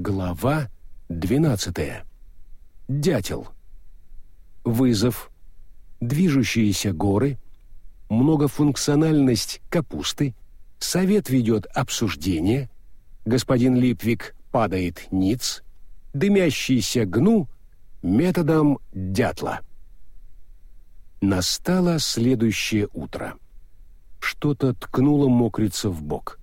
Глава 12. Дятел. Вызов. Движущиеся горы. Многофункциональность капусты. Совет ведет обсуждение. Господин Липвик падает ниц. Дымящийся гну методом дятла. Настало следующее утро. Что-то ткнуло мокрица в бок.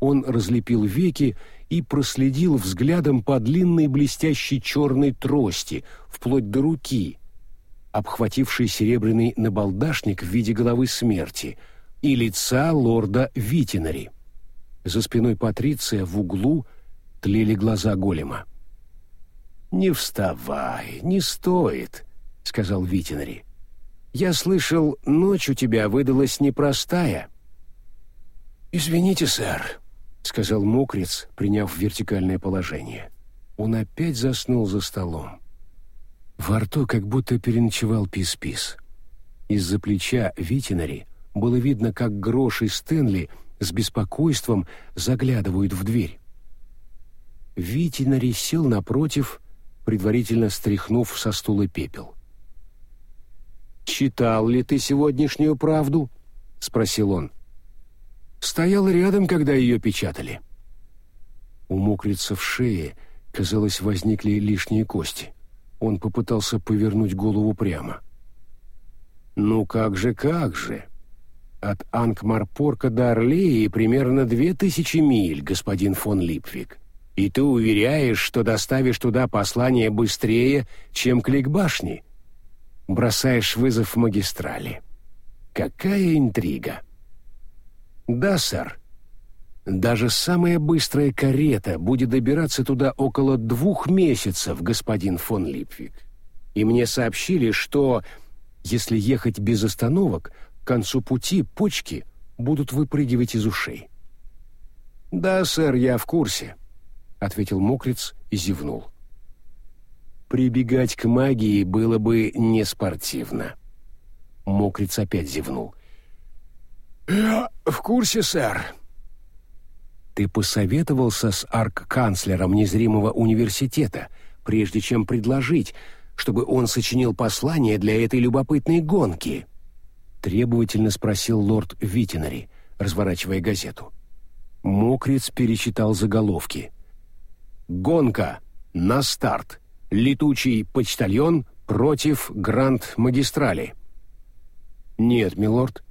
Он разлепил веки и проследил взглядом по длинной блестящей черной трости, вплоть до руки, обхватившей серебряный набалдашник в виде головы смерти, и лица лорда Витинари. За спиной Патриция в углу тлели глаза голема. «Не вставай, не стоит», — сказал Витинари. «Я слышал, ночь у тебя выдалась непростая». «Извините, сэр», — сказал мокрец, приняв вертикальное положение. Он опять заснул за столом. Во рту как будто переночевал пис-пис. Из-за плеча Витинари было видно, как Грош и Стэнли с беспокойством заглядывают в дверь. Витинари сел напротив, предварительно стряхнув со стула пепел. «Читал ли ты сегодняшнюю правду?» — спросил он. — стоял рядом, когда ее печатали. У мокрица в шее, казалось, возникли лишние кости. Он попытался повернуть голову прямо. «Ну как же, как же!» От Ангмарпорка до Орлеи примерно две тысячи миль, господин фон Липвик. И ты уверяешь, что доставишь туда послание быстрее, чем к Ликбашне? Бросаешь вызов магистрали. Какая интрига!» «Да, сэр. Даже самая быстрая карета будет добираться туда около двух месяцев, господин фон Липвик. И мне сообщили, что, если ехать без остановок, к концу пути почки будут выпрыгивать из ушей». «Да, сэр, я в курсе», — ответил мокрец и зевнул. «Прибегать к магии было бы неспортивно». Мокрец опять зевнул. «Я в курсе, сэр». «Ты посоветовался с арк-канцлером незримого университета, прежде чем предложить, чтобы он сочинил послание для этой любопытной гонки?» Требовательно спросил лорд Витинари, разворачивая газету. Мокриц перечитал заголовки. «Гонка! На старт! Летучий почтальон против Гранд-магистрали!» «Нет, милорд»,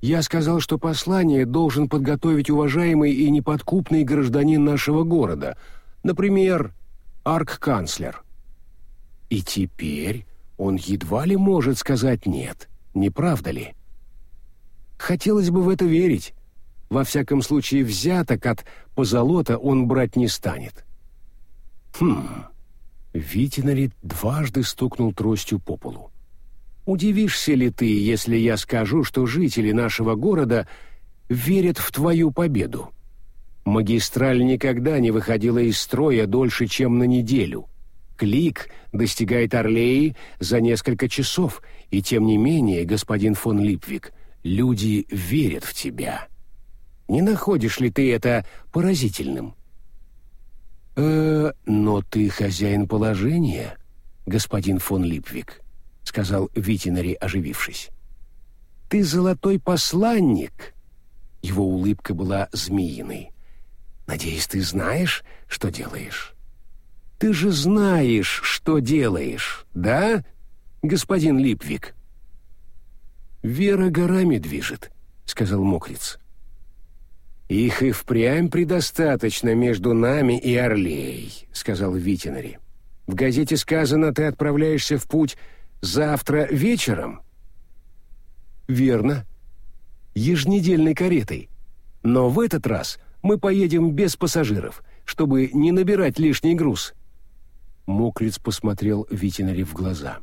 я сказал, что послание должен подготовить уважаемый и неподкупный гражданин нашего города, например, арк-канцлер. И теперь он едва ли может сказать «нет», не правда ли? Хотелось бы в это верить. Во всяком случае, взяток от позолота он брать не станет. Хм. Витинари дважды стукнул тростью по полу. Удивишься ли ты, если я скажу, что жители нашего города верят в твою победу? Магистраль никогда не выходила из строя дольше, чем на неделю. Клик достигает Орлеи за несколько часов, и тем не менее, господин фон Липвик, люди верят в тебя. Не находишь ли ты это поразительным? Э, но ты хозяин положения, господин фон Липвик сказал Витинари, оживившись. «Ты золотой посланник!» Его улыбка была змеиной. «Надеюсь, ты знаешь, что делаешь?» «Ты же знаешь, что делаешь, да, господин Липвик?» «Вера горами движет», — сказал Мокриц. «Их и впрямь предостаточно между нами и Орлей», — сказал Витинари. «В газете сказано, ты отправляешься в путь Завтра вечером? Верно. Еженедельной каретой. Но в этот раз мы поедем без пассажиров, чтобы не набирать лишний груз. Мокриц посмотрел Витинари в глаза.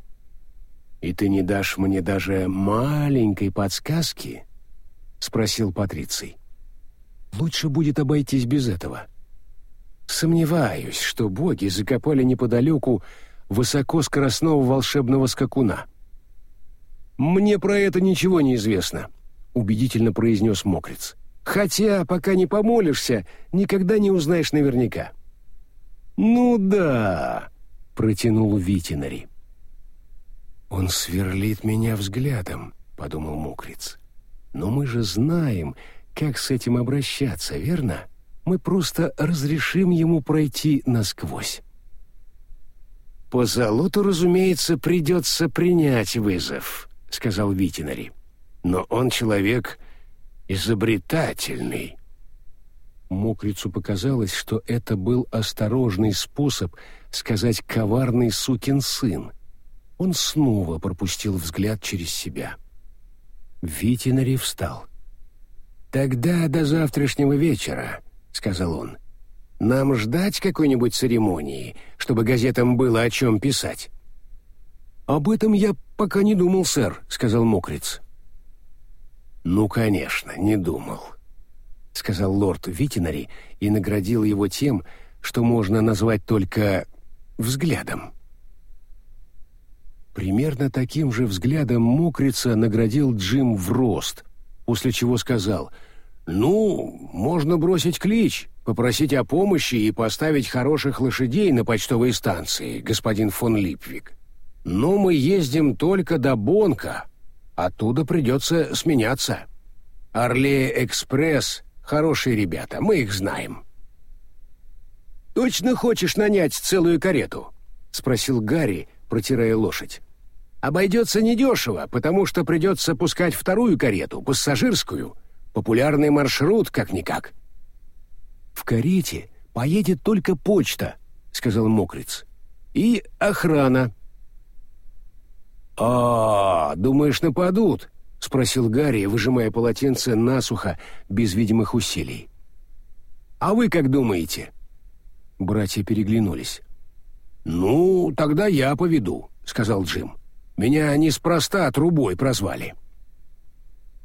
«И ты не дашь мне даже маленькой подсказки?» — спросил Патриций. «Лучше будет обойтись без этого. Сомневаюсь, что боги закопали неподалеку высокоскоростного волшебного скакуна. «Мне про это ничего не известно», — убедительно произнес Мокриц. «Хотя, пока не помолишься, никогда не узнаешь наверняка». «Ну да», — протянул Витинари. «Он сверлит меня взглядом», — подумал Мокриц. «Но мы же знаем, как с этим обращаться, верно? Мы просто разрешим ему пройти насквозь». «По золоту, разумеется, придется принять вызов», — сказал Витинари. «Но он человек изобретательный». Мокрицу показалось, что это был осторожный способ сказать «коварный сукин сын». Он снова пропустил взгляд через себя. Витинари встал. «Тогда до завтрашнего вечера», — сказал он. «Нам ждать какой-нибудь церемонии, чтобы газетам было о чем писать?» «Об этом я пока не думал, сэр», — сказал Мокриц. «Ну, конечно, не думал», — сказал лорд Витинари и наградил его тем, что можно назвать только взглядом. Примерно таким же взглядом Мокрица наградил Джим в рост, после чего сказал «Ну, можно бросить клич, попросить о помощи и поставить хороших лошадей на почтовой станции, господин фон Липвик. Но мы ездим только до Бонка, оттуда придется сменяться. Орле-экспресс — хорошие ребята, мы их знаем». «Точно хочешь нанять целую карету?» — спросил Гарри, протирая лошадь. «Обойдется недешево, потому что придется пускать вторую карету, пассажирскую. Популярный маршрут, как-никак». «В карете поедет только почта», — сказал Мокриц. «И охрана». «А, думаешь, нападут?» — спросил Гарри, выжимая полотенце насухо, без видимых усилий. «А вы как думаете?» Братья переглянулись. «Ну, тогда я поведу», — сказал Джим. «Меня неспроста трубой прозвали».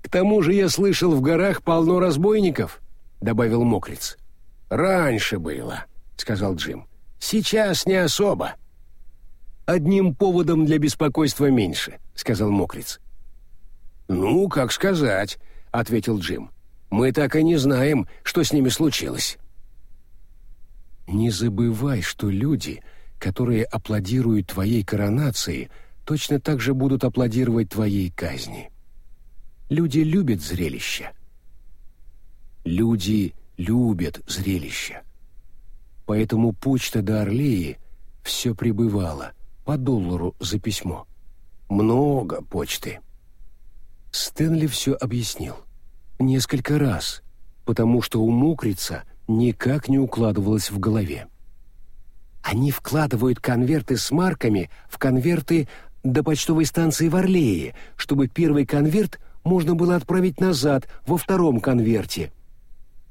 «К тому же я слышал, в горах полно разбойников», — добавил Мокриц. «Раньше было», — сказал Джим. «Сейчас не особо». «Одним поводом для беспокойства меньше», — сказал Мокриц. «Ну, как сказать», — ответил Джим. «Мы так и не знаем, что с ними случилось». «Не забывай, что люди, которые аплодируют твоей коронации, точно так же будут аплодировать твоей казни. Люди любят зрелища. Люди любят зрелища. Поэтому почта до Орлеи все прибывала, по доллару за письмо. Много почты». Стэнли все объяснил. Несколько раз, потому что у мокрица никак не укладывалось в голове. Они вкладывают конверты с марками в конверты до почтовой станции в Орлее, чтобы первый конверт можно было отправить назад во втором конверте.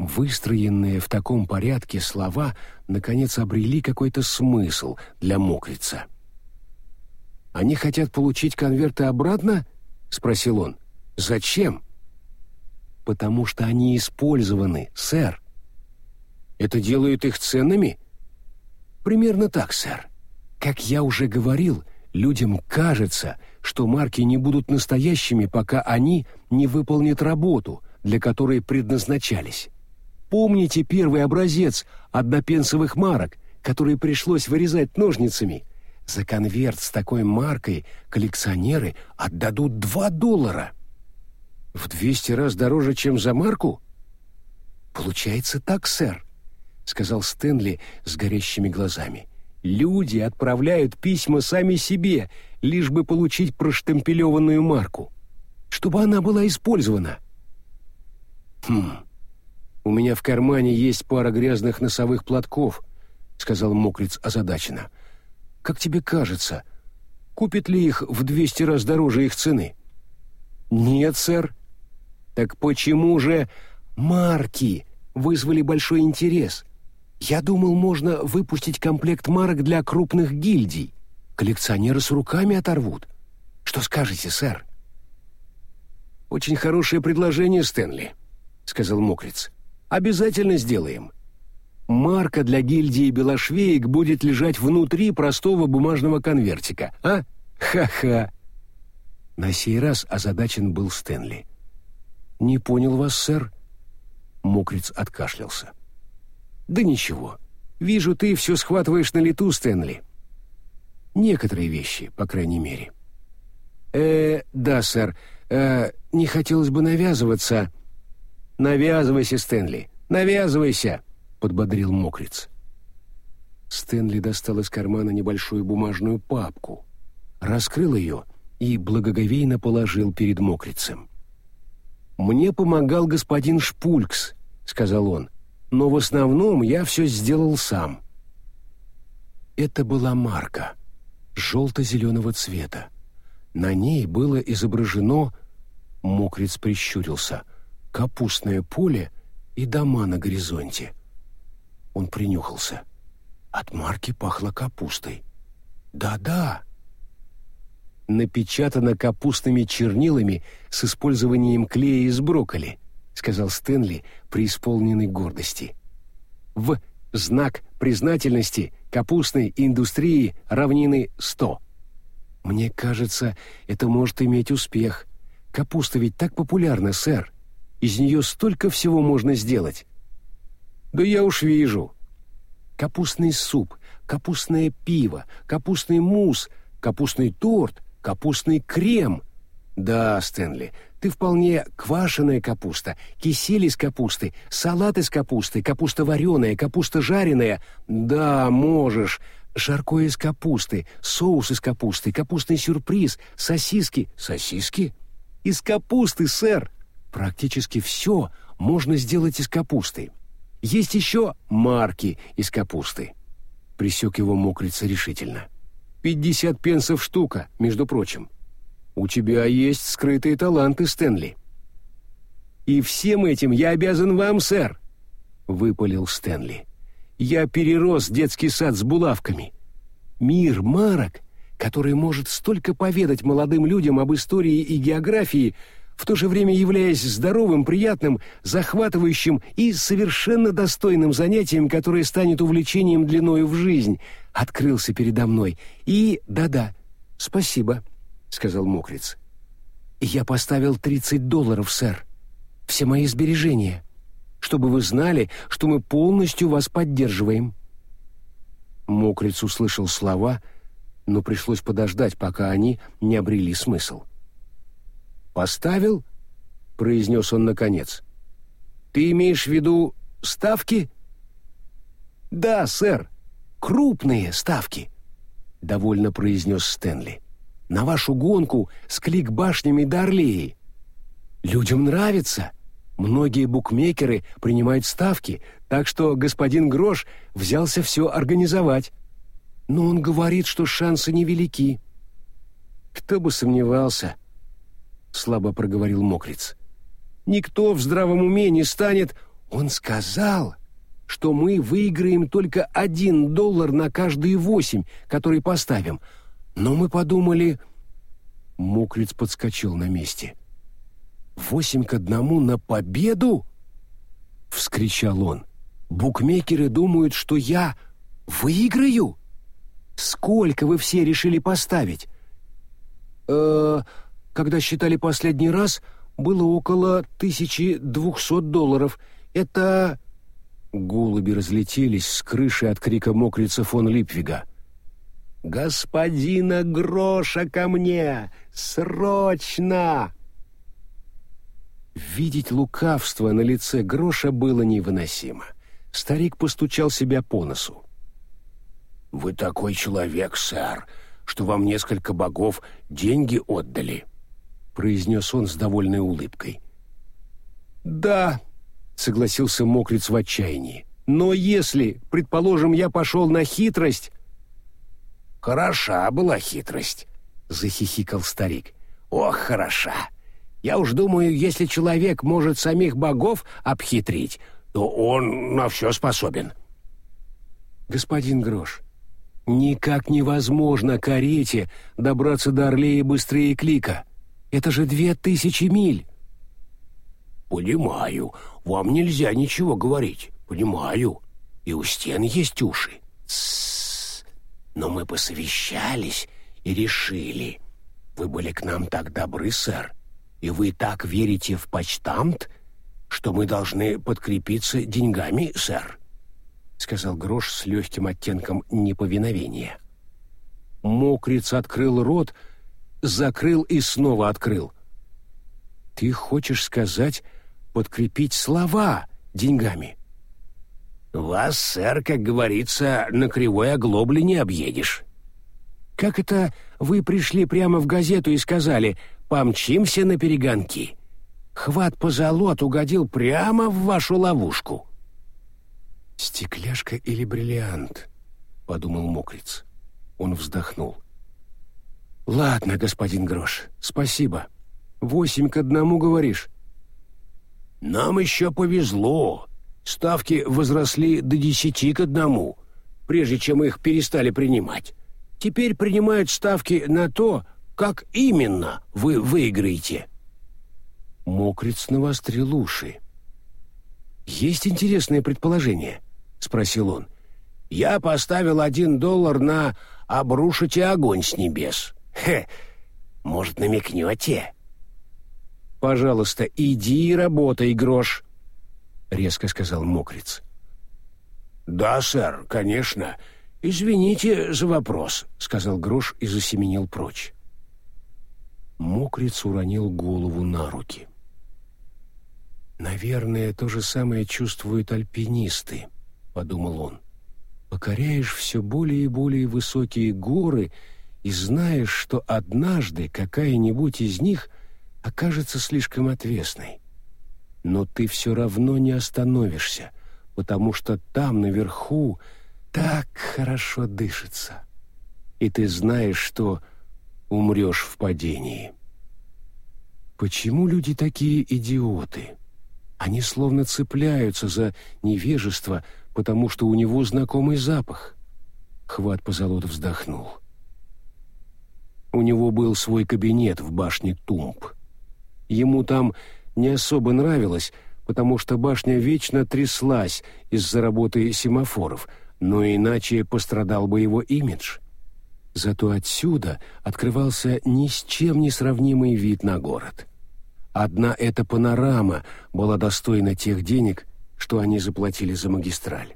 Выстроенные в таком порядке слова наконец обрели какой-то смысл для мокрица. «Они хотят получить конверты обратно?» — спросил он. Зачем? Потому что они использованы, сэр. Это делает их ценными? Примерно так, сэр. Как я уже говорил, людям кажется, что марки не будут настоящими, пока они не выполнят работу, для которой предназначались. Помните первый образец однопенсовых марок, который пришлось вырезать ножницами? За конверт с такой маркой коллекционеры отдадут 2 доллара. В двести раз дороже, чем за марку? Получается так, сэр, сказал Стэнли с горящими глазами. Люди отправляют письма сами себе, лишь бы получить проштемпелеванную марку, чтобы она была использована. Хм. У меня в кармане есть пара грязных носовых платков, сказал Мокриц озадаченно. Как тебе кажется, купит ли их в двести раз дороже их цены? Нет, сэр, так почему же марки вызвали большой интерес? Я думал, можно выпустить комплект марок для крупных гильдий. Коллекционеры с руками оторвут. Что скажете, сэр? Очень хорошее предложение, Стэнли, сказал Мокриц. Обязательно сделаем. Марка для гильдии белошвеек будет лежать внутри простого бумажного конвертика, а? Ха-ха. На сей раз озадачен был Стэнли. «Не понял вас, сэр?» Мокриц откашлялся. «Да ничего. Вижу, ты все схватываешь на лету, Стэнли. Некоторые вещи, по крайней мере. Э, да, сэр. Э, не хотелось бы навязываться. Навязывайся, Стэнли. Навязывайся, подбодрил Мокриц. Стэнли достал из кармана небольшую бумажную папку, раскрыл ее и благоговейно положил перед Мокрицем. «Мне помогал господин Шпулькс», — сказал он но в основном я все сделал сам. Это была марка, желто-зеленого цвета. На ней было изображено, мокрец прищурился, капустное поле и дома на горизонте. Он принюхался. От марки пахло капустой. Да-да. Напечатано капустными чернилами с использованием клея из брокколи —— сказал Стэнли, преисполненный гордости. «В знак признательности капустной индустрии равнины 100. Мне кажется, это может иметь успех. Капуста ведь так популярна, сэр. Из нее столько всего можно сделать». «Да я уж вижу». Капустный суп, капустное пиво, капустный мусс, капустный торт, капустный крем. Да, Стэнли, ты вполне квашеная капуста, кисель из капусты, салат из капусты, капуста вареная, капуста жареная. Да, можешь. Жаркое из капусты, соус из капусты, капустный сюрприз, сосиски. Сосиски? Из капусты, сэр. Практически все можно сделать из капусты. Есть еще марки из капусты. Присек его мокрица решительно. Пятьдесят пенсов штука, между прочим. У тебя есть скрытые таланты, Стэнли. И всем этим я обязан вам, сэр, выпалил Стэнли. Я перерос детский сад с булавками. Мир марок, который может столько поведать молодым людям об истории и географии, в то же время являясь здоровым, приятным, захватывающим и совершенно достойным занятием, которое станет увлечением длиною в жизнь, открылся передо мной. И, да-да, спасибо, сказал Мокриц. «Я поставил 30 долларов, сэр. Все мои сбережения. Чтобы вы знали, что мы полностью вас поддерживаем». Мокриц услышал слова, но пришлось подождать, пока они не обрели смысл. «Поставил?» — произнес он наконец. «Ты имеешь в виду ставки?» «Да, сэр, крупные ставки», — довольно произнес Стэнли на вашу гонку с клик-башнями до Орлеи. Людям нравится. Многие букмекеры принимают ставки, так что господин Грош взялся все организовать. Но он говорит, что шансы невелики. Кто бы сомневался, слабо проговорил Мокриц. Никто в здравом уме не станет... Он сказал, что мы выиграем только один доллар на каждые восемь, которые поставим — но мы подумали... Мокриц подскочил на месте. «Восемь к одному на победу?» — вскричал он. «Букмекеры думают, что я выиграю? Сколько вы все решили поставить?» «Э, когда считали последний раз, было около 1200 долларов. Это...» Голуби разлетелись с крыши от крика мокрица фон Липвига. «Господина Гроша ко мне! Срочно!» Видеть лукавство на лице Гроша было невыносимо. Старик постучал себя по носу. «Вы такой человек, сэр, что вам несколько богов деньги отдали», — произнес он с довольной улыбкой. «Да», — согласился Мокриц в отчаянии, «но если, предположим, я пошел на хитрость, «Хороша была хитрость», — захихикал старик. «Ох, хороша! Я уж думаю, если человек может самих богов обхитрить, то он на все способен». «Господин Грош, никак невозможно карете добраться до Орлея быстрее клика. Это же две тысячи миль». «Понимаю, вам нельзя ничего говорить, понимаю. И у стен есть уши». Тссс. Но мы посовещались и решили. Вы были к нам так добры, сэр, и вы так верите в почтамт, что мы должны подкрепиться деньгами, сэр. сказал Грош с легким оттенком неповиновения. Мокриц открыл рот, закрыл и снова открыл. «Ты хочешь сказать подкрепить слова деньгами?» «Вас, сэр, как говорится, на кривой оглобле не объедешь». «Как это вы пришли прямо в газету и сказали «помчимся на перегонки»?» Хват по золот угодил прямо в вашу ловушку. «Стекляшка или бриллиант?» — подумал Мокриц. Он вздохнул. «Ладно, господин Грош, спасибо. Восемь к одному, говоришь?» «Нам еще повезло. Ставки возросли до десяти к одному, прежде чем их перестали принимать. Теперь принимают ставки на то, как именно вы выиграете». Мокриц навострил уши. «Есть интересное предположение?» — спросил он. «Я поставил один доллар на «обрушите огонь с небес». Хе, может, намекнете?» «Пожалуйста, иди и работай, Грош», — резко сказал Мокриц. «Да, сэр, конечно. Извините за вопрос», — сказал Грош и засеменил прочь. Мокриц уронил голову на руки. «Наверное, то же самое чувствуют альпинисты», — подумал он. «Покоряешь все более и более высокие горы и знаешь, что однажды какая-нибудь из них окажется слишком отвесной. Но ты все равно не остановишься, потому что там, наверху, так хорошо дышится. И ты знаешь, что умрешь в падении». Почему люди такие идиоты? Они словно цепляются за невежество, потому что у него знакомый запах. Хват позолот вздохнул. У него был свой кабинет в башне Тумб. Ему там не особо нравилось, потому что башня вечно тряслась из-за работы семафоров, но иначе пострадал бы его имидж. Зато отсюда открывался ни с чем не сравнимый вид на город. Одна эта панорама была достойна тех денег, что они заплатили за магистраль.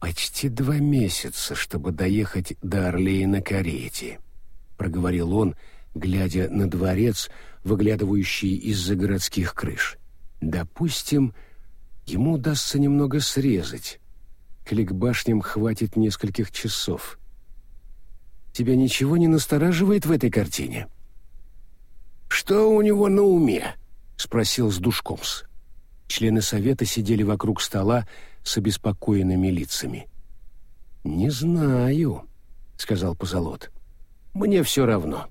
«Почти два месяца, чтобы доехать до Орлея на карете», — проговорил он, глядя на дворец, выглядывающий из-за городских крыш. «Допустим, ему удастся немного срезать. К башням хватит нескольких часов. Тебя ничего не настораживает в этой картине?» «Что у него на уме?» — спросил Сдушкомс. Члены совета сидели вокруг стола с обеспокоенными лицами. «Не знаю», — сказал Позолот. «Мне все равно».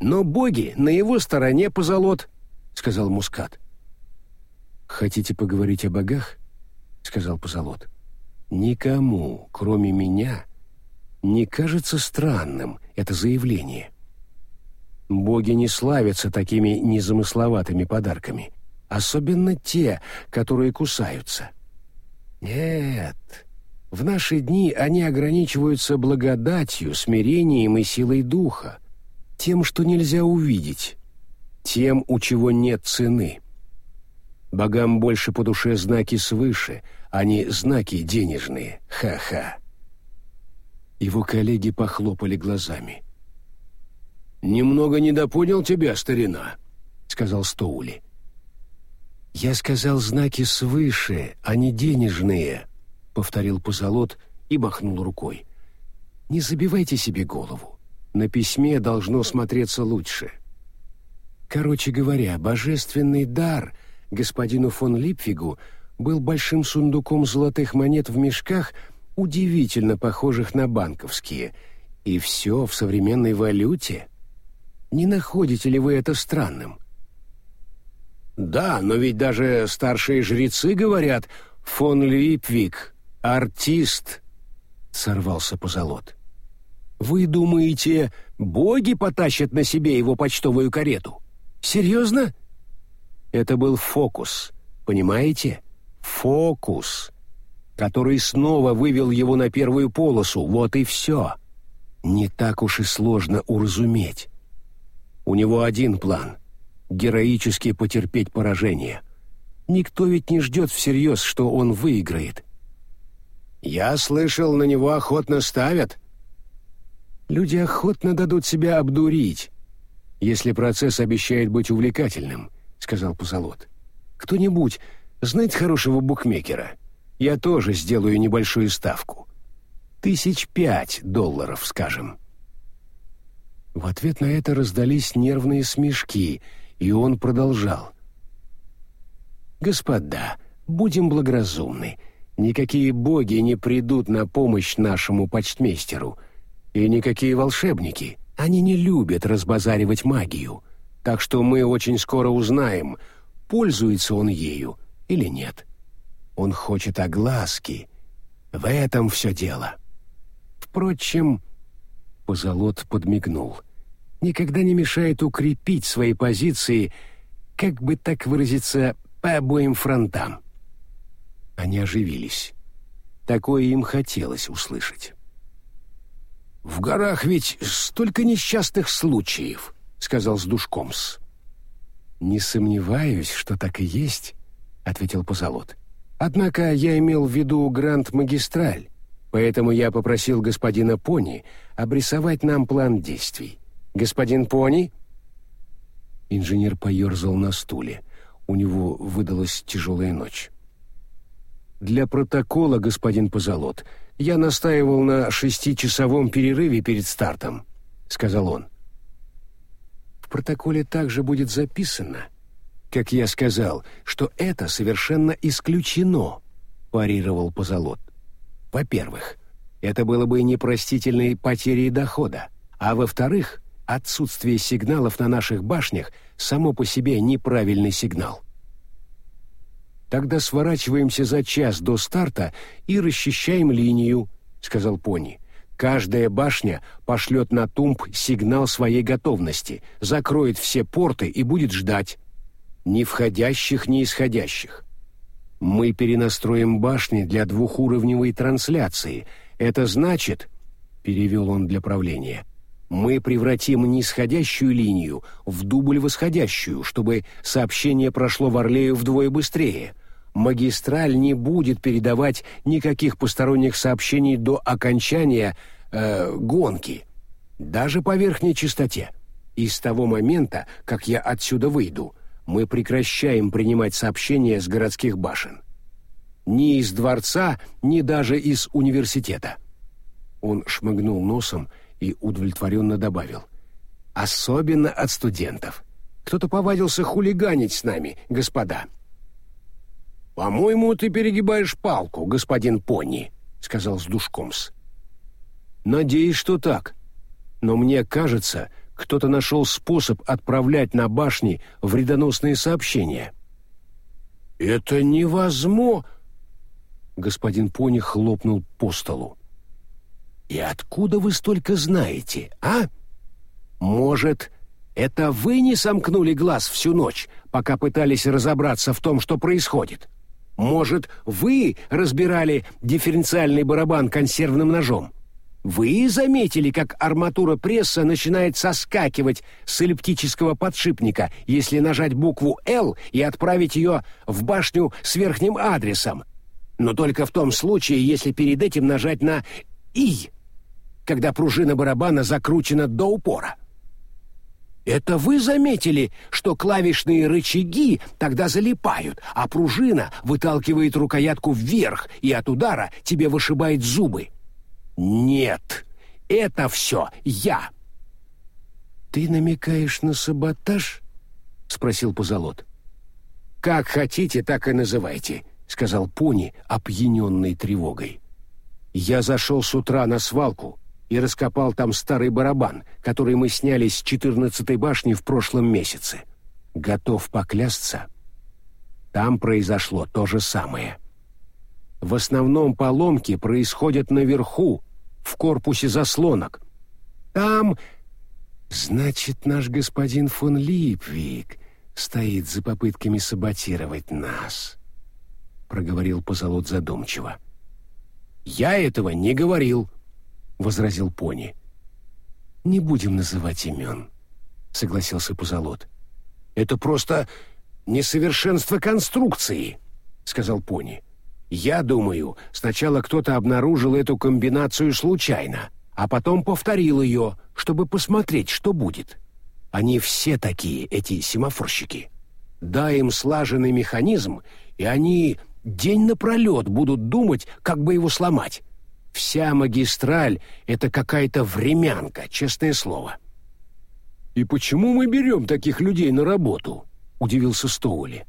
«Но боги на его стороне, Позолот», — сказал Мускат. «Хотите поговорить о богах?» — сказал Позолот. «Никому, кроме меня, не кажется странным это заявление. Боги не славятся такими незамысловатыми подарками, особенно те, которые кусаются. Нет, в наши дни они ограничиваются благодатью, смирением и силой духа, тем, что нельзя увидеть, тем, у чего нет цены. Богам больше по душе знаки свыше, а не знаки денежные. Ха-ха. Его коллеги похлопали глазами. «Немного недопонял тебя, старина», — сказал Стоули. «Я сказал знаки свыше, а не денежные», — повторил Позолот и махнул рукой. «Не забивайте себе голову. На письме должно смотреться лучше». Короче говоря, божественный дар господину фон Липфигу был большим сундуком золотых монет в мешках, удивительно похожих на банковские, и все в современной валюте — не находите ли вы это странным? Да, но ведь даже старшие жрецы говорят, фон Липвик — артист, — сорвался позолот. Вы думаете, боги потащат на себе его почтовую карету? Серьезно? Это был фокус, понимаете? Фокус, который снова вывел его на первую полосу, вот и все. Не так уж и сложно уразуметь. У него один план — героически потерпеть поражение. Никто ведь не ждет всерьез, что он выиграет. Я слышал, на него охотно ставят. Люди охотно дадут себя обдурить, если процесс обещает быть увлекательным, сказал Позолот. Кто-нибудь знает хорошего букмекера? Я тоже сделаю небольшую ставку. Тысяч пять долларов, скажем. В ответ на это раздались нервные смешки, и он продолжал. «Господа, будем благоразумны. Никакие боги не придут на помощь нашему почтмейстеру. И никакие волшебники. Они не любят разбазаривать магию. Так что мы очень скоро узнаем, пользуется он ею или нет. Он хочет огласки. В этом все дело. Впрочем, Позолот подмигнул. Никогда не мешает укрепить свои позиции, как бы так выразиться, по обоим фронтам. Они оживились. Такое им хотелось услышать. «В горах ведь столько несчастных случаев», — сказал Сдушкомс. «Не сомневаюсь, что так и есть», — ответил Позолот. «Однако я имел в виду Гранд-магистраль, поэтому я попросил господина Пони обрисовать нам план действий. Господин Пони?» Инженер поерзал на стуле. У него выдалась тяжелая ночь. «Для протокола, господин Позолот, я настаивал на шестичасовом перерыве перед стартом», — сказал он. «В протоколе также будет записано, как я сказал, что это совершенно исключено», — парировал Позолот. «Во-первых, это было бы непростительной потерей дохода, а во-вторых, отсутствие сигналов на наших башнях само по себе неправильный сигнал. «Тогда сворачиваемся за час до старта и расчищаем линию», — сказал Пони. «Каждая башня пошлет на тумб сигнал своей готовности, закроет все порты и будет ждать. Ни входящих, ни исходящих. Мы перенастроим башни для двухуровневой трансляции. Это значит...» — перевел он для правления — мы превратим нисходящую линию в дубль восходящую, чтобы сообщение прошло в Орлею вдвое быстрее магистраль не будет передавать никаких посторонних сообщений до окончания э, гонки, даже по верхней частоте. И с того момента, как я отсюда выйду, мы прекращаем принимать сообщения с городских башен. Ни из дворца, ни даже из университета. Он шмыгнул носом и удовлетворенно добавил. Особенно от студентов. Кто-то повадился хулиганить с нами, господа. «По-моему, ты перегибаешь палку, господин Пони», — сказал Сдушкомс. «Надеюсь, что так. Но мне кажется, кто-то нашел способ отправлять на башни вредоносные сообщения». «Это невозможно!» Господин Пони хлопнул по столу. «И откуда вы столько знаете, а? Может, это вы не сомкнули глаз всю ночь, пока пытались разобраться в том, что происходит?» Может, вы разбирали дифференциальный барабан консервным ножом? Вы заметили, как арматура пресса начинает соскакивать с эллиптического подшипника, если нажать букву «Л» и отправить ее в башню с верхним адресом? Но только в том случае, если перед этим нажать на «И», когда пружина барабана закручена до упора. Это вы заметили, что клавишные рычаги тогда залипают, а пружина выталкивает рукоятку вверх и от удара тебе вышибает зубы? Нет, это все я. Ты намекаешь на саботаж? спросил Позолот. Как хотите, так и называйте, сказал Пони, опьяненный тревогой. Я зашел с утра на свалку, и раскопал там старый барабан, который мы сняли с четырнадцатой башни в прошлом месяце. Готов поклясться, там произошло то же самое. В основном поломки происходят наверху, в корпусе заслонок. Там, значит, наш господин фон Липвик стоит за попытками саботировать нас, проговорил Позолот задумчиво. Я этого не говорил, возразил Пони. «Не будем называть имен», — согласился Позолот. «Это просто несовершенство конструкции», — сказал Пони. «Я думаю, сначала кто-то обнаружил эту комбинацию случайно, а потом повторил ее, чтобы посмотреть, что будет. Они все такие, эти семафорщики. Дай им слаженный механизм, и они день напролет будут думать, как бы его сломать. Вся магистраль — это какая-то времянка, честное слово». «И почему мы берем таких людей на работу?» — удивился Стоули.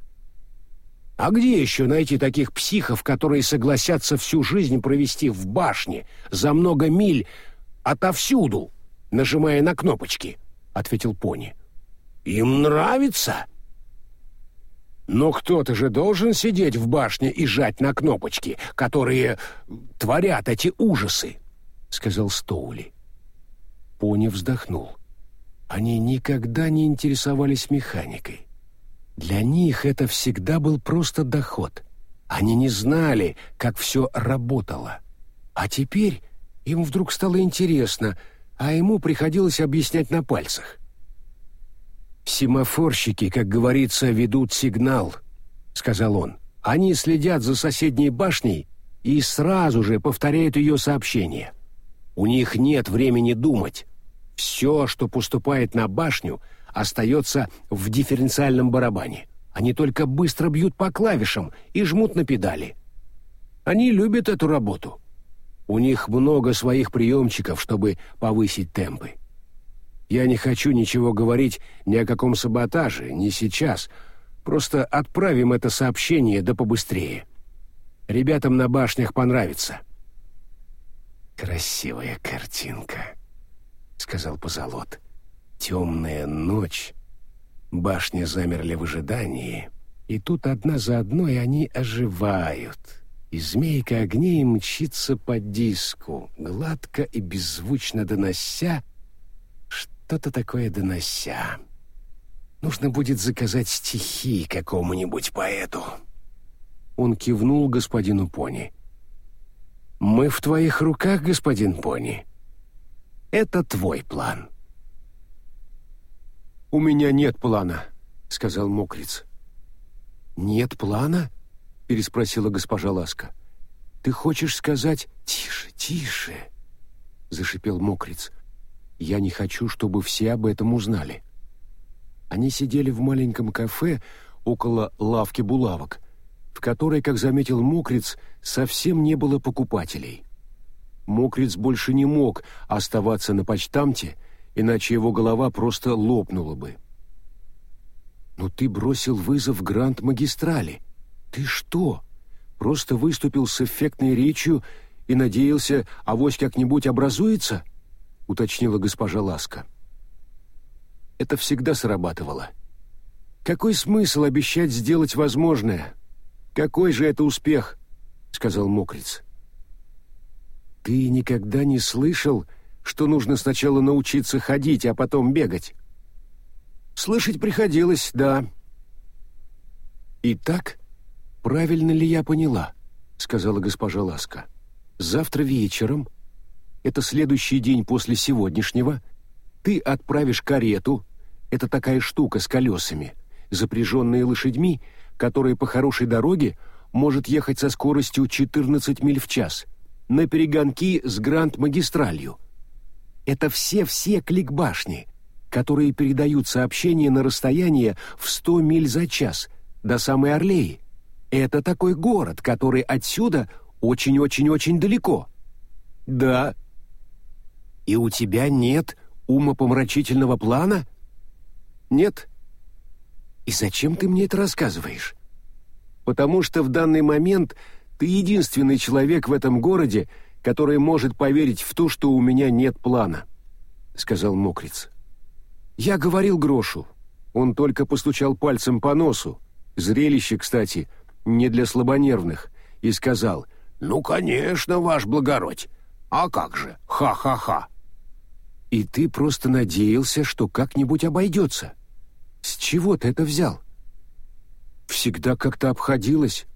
«А где еще найти таких психов, которые согласятся всю жизнь провести в башне за много миль отовсюду, нажимая на кнопочки?» — ответил Пони. «Им нравится?» «Но кто-то же должен сидеть в башне и жать на кнопочки, которые творят эти ужасы», — сказал Стоули. Пони вздохнул. Они никогда не интересовались механикой. Для них это всегда был просто доход. Они не знали, как все работало. А теперь им вдруг стало интересно, а ему приходилось объяснять на пальцах. «Семафорщики, как говорится, ведут сигнал», — сказал он. «Они следят за соседней башней и сразу же повторяют ее сообщение. У них нет времени думать. Все, что поступает на башню, остается в дифференциальном барабане. Они только быстро бьют по клавишам и жмут на педали. Они любят эту работу. У них много своих приемчиков, чтобы повысить темпы. Я не хочу ничего говорить ни о каком саботаже, ни сейчас. Просто отправим это сообщение да побыстрее. Ребятам на башнях понравится. Красивая картинка сказал Позолот. «Темная ночь». Башни замерли в ожидании, и тут одна за одной они оживают. И змейка огней мчится по диску, гладко и беззвучно донося, что-то такое донося. Нужно будет заказать стихи какому-нибудь поэту. Он кивнул господину Пони. «Мы в твоих руках, господин Пони», это твой план. «У меня нет плана», — сказал Мокриц. «Нет плана?» — переспросила госпожа Ласка. «Ты хочешь сказать...» «Тише, тише!» — зашипел Мокриц. «Я не хочу, чтобы все об этом узнали». Они сидели в маленьком кафе около лавки булавок, в которой, как заметил Мокриц, совсем не было покупателей. Мокриц больше не мог оставаться на почтамте, иначе его голова просто лопнула бы. «Но ты бросил вызов Гранд-магистрали. Ты что, просто выступил с эффектной речью и надеялся, авось как-нибудь образуется?» — уточнила госпожа Ласка. Это всегда срабатывало. «Какой смысл обещать сделать возможное? Какой же это успех?» — сказал Мокриц. Ты никогда не слышал, что нужно сначала научиться ходить, а потом бегать? Слышать приходилось, да. Итак, правильно ли я поняла, сказала госпожа Ласка. Завтра вечером, это следующий день после сегодняшнего, ты отправишь карету, это такая штука с колесами, запряженная лошадьми, которая по хорошей дороге может ехать со скоростью 14 миль в час — на перегонки с Гранд-магистралью. Это все-все кликбашни, которые передают сообщения на расстояние в 100 миль за час до самой Орлеи. Это такой город, который отсюда очень-очень-очень далеко. Да. И у тебя нет умопомрачительного плана? Нет. И зачем ты мне это рассказываешь? Потому что в данный момент ты единственный человек в этом городе, который может поверить в то, что у меня нет плана», — сказал Мокриц. «Я говорил Грошу. Он только постучал пальцем по носу. Зрелище, кстати, не для слабонервных. И сказал, «Ну, конечно, ваш благородь. А как же? Ха-ха-ха!» «И ты просто надеялся, что как-нибудь обойдется. С чего ты это взял?» «Всегда как-то обходилось.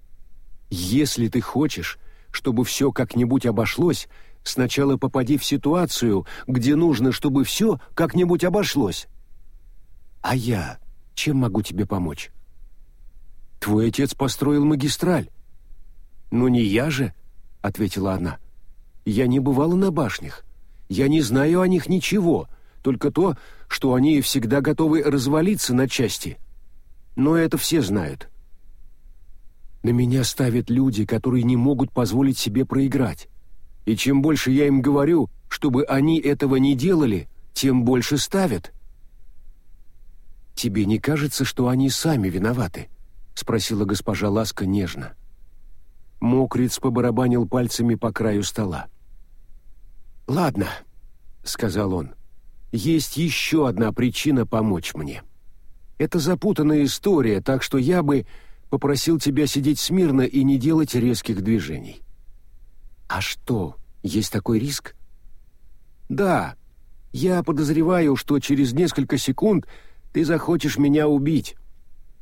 Если ты хочешь, чтобы все как-нибудь обошлось, сначала попади в ситуацию, где нужно, чтобы все как-нибудь обошлось. А я чем могу тебе помочь? твой отец построил магистраль». «Ну не я же», — ответила она. «Я не бывала на башнях. Я не знаю о них ничего, только то, что они всегда готовы развалиться на части. Но это все знают. На меня ставят люди, которые не могут позволить себе проиграть. И чем больше я им говорю, чтобы они этого не делали, тем больше ставят. «Тебе не кажется, что они сами виноваты?» — спросила госпожа Ласка нежно. Мокриц побарабанил пальцами по краю стола. «Ладно», — сказал он, — «есть еще одна причина помочь мне. Это запутанная история, так что я бы попросил тебя сидеть смирно и не делать резких движений». «А что, есть такой риск?» «Да, я подозреваю, что через несколько секунд ты захочешь меня убить.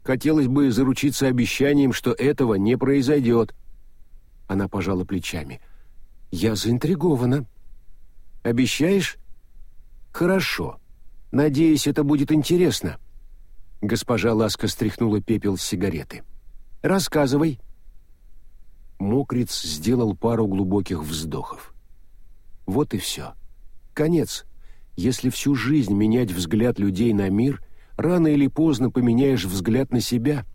Хотелось бы заручиться обещанием, что этого не произойдет». Она пожала плечами. «Я заинтригована». «Обещаешь?» «Хорошо. Надеюсь, это будет интересно». Госпожа ласка стряхнула пепел с сигареты. Рассказывай». Мокриц сделал пару глубоких вздохов. Вот и все. Конец. Если всю жизнь менять взгляд людей на мир, рано или поздно поменяешь взгляд на себя.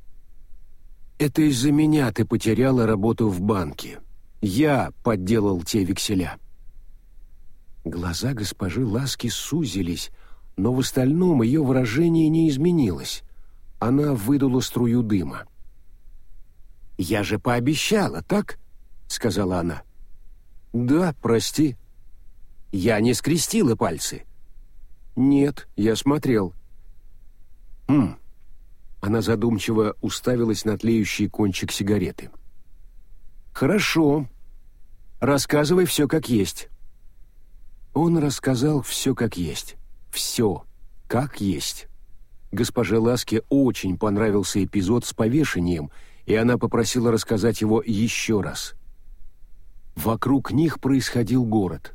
Это из-за меня ты потеряла работу в банке. Я подделал те векселя. Глаза госпожи Ласки сузились, но в остальном ее выражение не изменилось. Она выдула струю дыма. «Я же пообещала, так?» — сказала она. «Да, прости». «Я не скрестила пальцы». «Нет, я смотрел». «Хм». Она задумчиво уставилась на тлеющий кончик сигареты. «Хорошо. Рассказывай все как есть». Он рассказал все как есть. Все как есть. Госпоже Ласке очень понравился эпизод с повешением — и она попросила рассказать его еще раз. Вокруг них происходил город.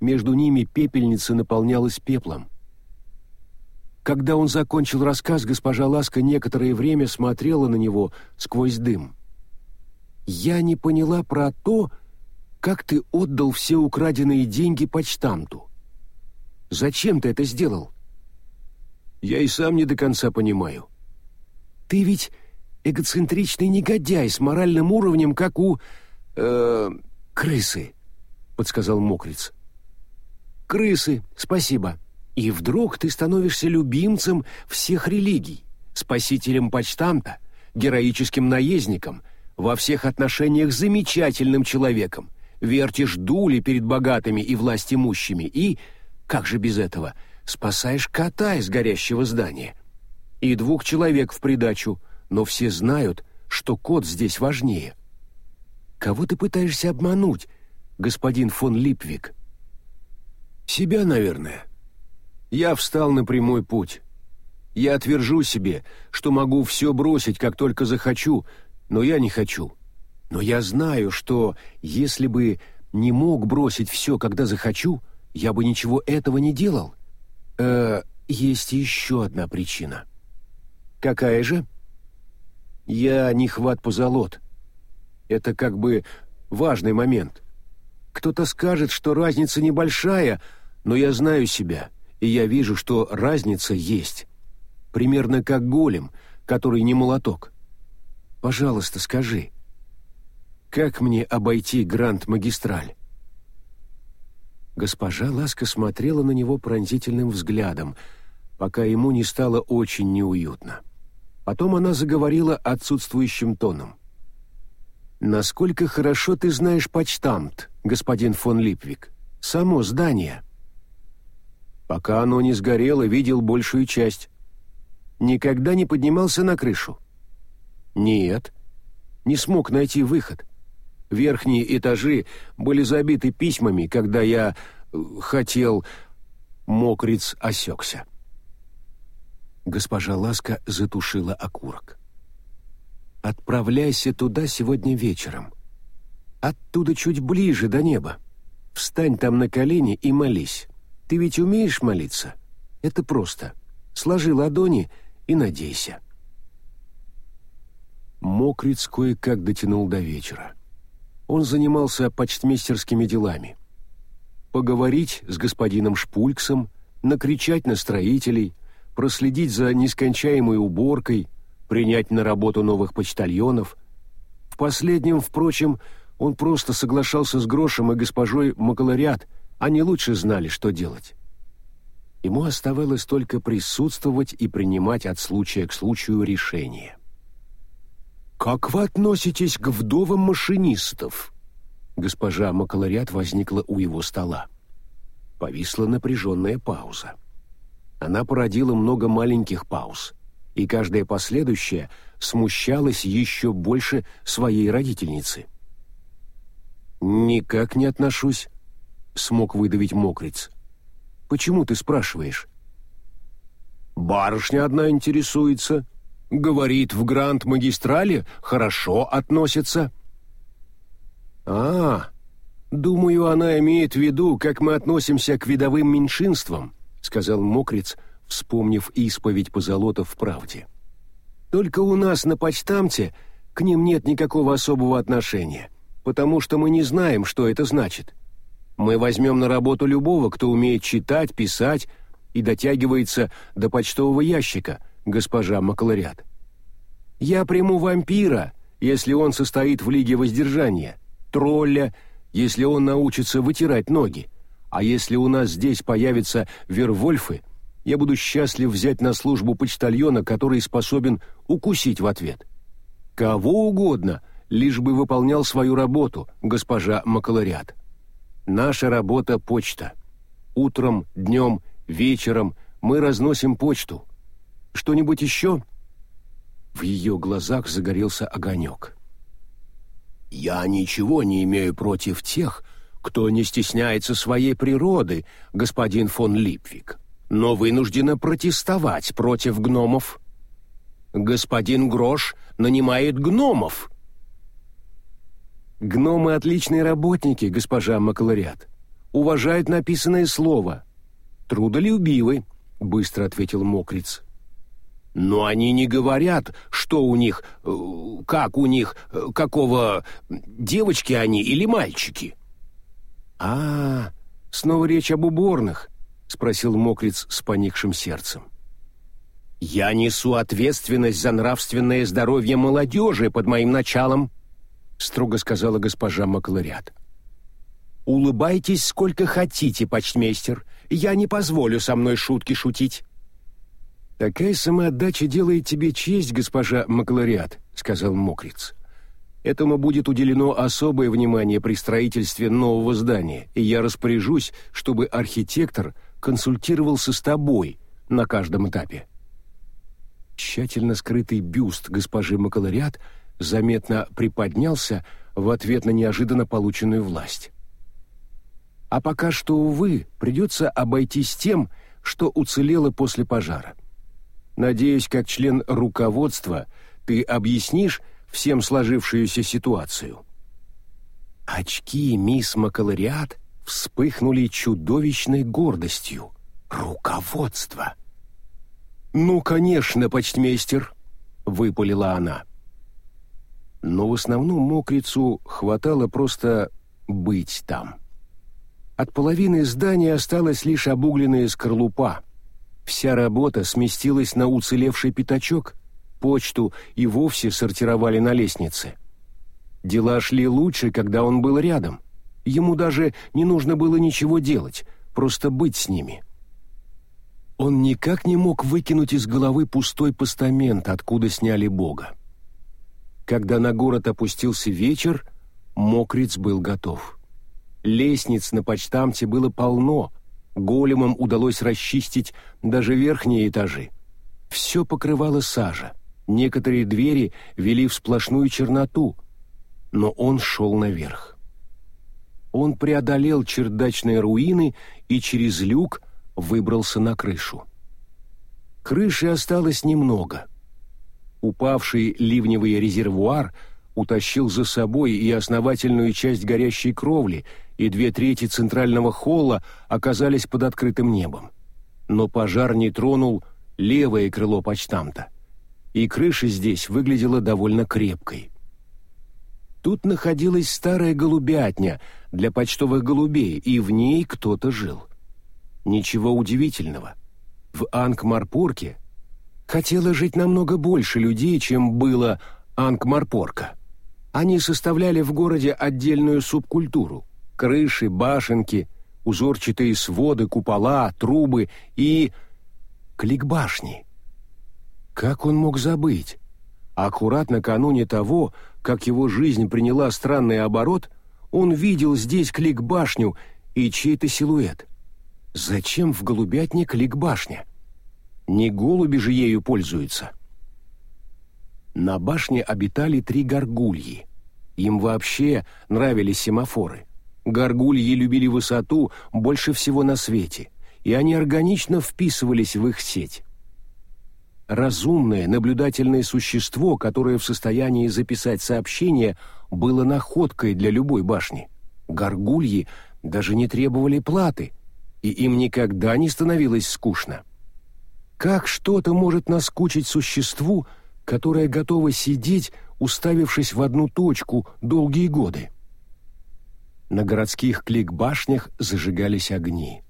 Между ними пепельница наполнялась пеплом. Когда он закончил рассказ, госпожа Ласка некоторое время смотрела на него сквозь дым. «Я не поняла про то, как ты отдал все украденные деньги почтамту. Зачем ты это сделал?» «Я и сам не до конца понимаю». «Ты ведь эгоцентричный негодяй с моральным уровнем, как у... Э, крысы», — подсказал Мокриц. «Крысы, спасибо. И вдруг ты становишься любимцем всех религий, спасителем почтамта, героическим наездником, во всех отношениях замечательным человеком, вертишь дули перед богатыми и властимущими и, как же без этого, спасаешь кота из горящего здания. И двух человек в придачу — но все знают, что кот здесь важнее. Кого ты пытаешься обмануть, господин фон Липвик? Себя, наверное. Я встал на прямой путь. Я отвержу себе, что могу все бросить, как только захочу, но я не хочу. Но я знаю, что если бы не мог бросить все, когда захочу, я бы ничего этого не делал. Э, есть еще одна причина. Какая же? Я не хват позолот. Это как бы важный момент. Кто-то скажет, что разница небольшая, но я знаю себя, и я вижу, что разница есть. Примерно как голем, который не молоток. Пожалуйста, скажи, как мне обойти Гранд-магистраль? Госпожа Ласка смотрела на него пронзительным взглядом, пока ему не стало очень неуютно. — Потом она заговорила отсутствующим тоном. «Насколько хорошо ты знаешь почтамт, господин фон Липвик? Само здание?» «Пока оно не сгорело, видел большую часть. Никогда не поднимался на крышу?» «Нет. Не смог найти выход. Верхние этажи были забиты письмами, когда я э, хотел...» Мокриц осекся. Госпожа Ласка затушила окурок. «Отправляйся туда сегодня вечером. Оттуда чуть ближе до неба. Встань там на колени и молись. Ты ведь умеешь молиться? Это просто. Сложи ладони и надейся». Мокриц кое-как дотянул до вечера. Он занимался почтмейстерскими делами. Поговорить с господином Шпульксом, накричать на строителей, проследить за нескончаемой уборкой, принять на работу новых почтальонов. В последнем, впрочем, он просто соглашался с Грошем и госпожой Макаларят, они лучше знали, что делать. Ему оставалось только присутствовать и принимать от случая к случаю решения. «Как вы относитесь к вдовам машинистов?» Госпожа Макаларят возникла у его стола. Повисла напряженная пауза. Она породила много маленьких пауз, и каждая последующая смущалась еще больше своей родительницы. «Никак не отношусь», — смог выдавить мокриц. «Почему ты спрашиваешь?» «Барышня одна интересуется. Говорит, в Гранд-магистрале хорошо относится». «А, думаю, она имеет в виду, как мы относимся к видовым меньшинствам», — сказал мокриц, вспомнив исповедь позолота в правде. «Только у нас на почтамте к ним нет никакого особого отношения потому что мы не знаем, что это значит. Мы возьмем на работу любого, кто умеет читать, писать и дотягивается до почтового ящика, госпожа Макларят. Я приму вампира, если он состоит в лиге воздержания, тролля, если он научится вытирать ноги, а если у нас здесь появятся вервольфы, я буду счастлив взять на службу почтальона, который способен укусить в ответ. Кого угодно — лишь бы выполнял свою работу, госпожа Макалариат. Наша работа — почта. Утром, днем, вечером мы разносим почту. Что-нибудь еще?» В ее глазах загорелся огонек. «Я ничего не имею против тех, кто не стесняется своей природы, господин фон Липвик, но вынуждена протестовать против гномов. Господин Грош нанимает гномов, Гномы — отличные работники, госпожа Маклариат. Уважают написанное слово. Трудолюбивы, — быстро ответил Мокриц. Но они не говорят, что у них, э, как у них, э, какого девочки они или мальчики. А, снова речь об уборных, спросил Мокриц с поникшим сердцем. Я несу ответственность за нравственное здоровье молодежи под моим началом, — строго сказала госпожа Маклариат. «Улыбайтесь сколько хотите, почтмейстер. Я не позволю со мной шутки шутить». «Такая самоотдача делает тебе честь, госпожа Маклариат», — сказал Мокриц. «Этому будет уделено особое внимание при строительстве нового здания, и я распоряжусь, чтобы архитектор консультировался с тобой на каждом этапе». Тщательно скрытый бюст госпожи Маклариат — заметно приподнялся в ответ на неожиданно полученную власть. А пока что, увы, придется обойтись тем, что уцелело после пожара. Надеюсь, как член руководства, ты объяснишь всем сложившуюся ситуацию. Очки мисс Макалариат вспыхнули чудовищной гордостью. Руководство! «Ну, конечно, почтмейстер», — выпалила она но в основном мокрицу хватало просто быть там. От половины здания осталась лишь обугленная скорлупа. Вся работа сместилась на уцелевший пятачок, почту и вовсе сортировали на лестнице. Дела шли лучше, когда он был рядом. Ему даже не нужно было ничего делать, просто быть с ними. Он никак не мог выкинуть из головы пустой постамент, откуда сняли Бога. Когда на город опустился вечер, Мокриц был готов. Лестниц на почтамте было полно, големам удалось расчистить даже верхние этажи. Все покрывало сажа, некоторые двери вели в сплошную черноту, но он шел наверх. Он преодолел чердачные руины и через люк выбрался на крышу. Крыши осталось немного — упавший ливневый резервуар утащил за собой и основательную часть горящей кровли, и две трети центрального холла оказались под открытым небом. Но пожар не тронул левое крыло почтамта. и крыша здесь выглядела довольно крепкой. Тут находилась старая голубятня для почтовых голубей, и в ней кто-то жил. Ничего удивительного. В Ангмарпорке хотело жить намного больше людей, чем было Ангмарпорка. Они составляли в городе отдельную субкультуру. Крыши, башенки, узорчатые своды, купола, трубы и... кликбашни. Как он мог забыть? Аккурат накануне того, как его жизнь приняла странный оборот, он видел здесь клик-башню и чей-то силуэт. Зачем в голубятне клик-башня? Не голуби же ею пользуются. На башне обитали три горгульи. Им вообще нравились семафоры. Горгульи любили высоту больше всего на свете, и они органично вписывались в их сеть разумное, наблюдательное существо, которое в состоянии записать сообщение, было находкой для любой башни. Горгульи даже не требовали платы, и им никогда не становилось скучно. Как что-то может наскучить существу, которое готово сидеть, уставившись в одну точку долгие годы? На городских клик-башнях зажигались огни.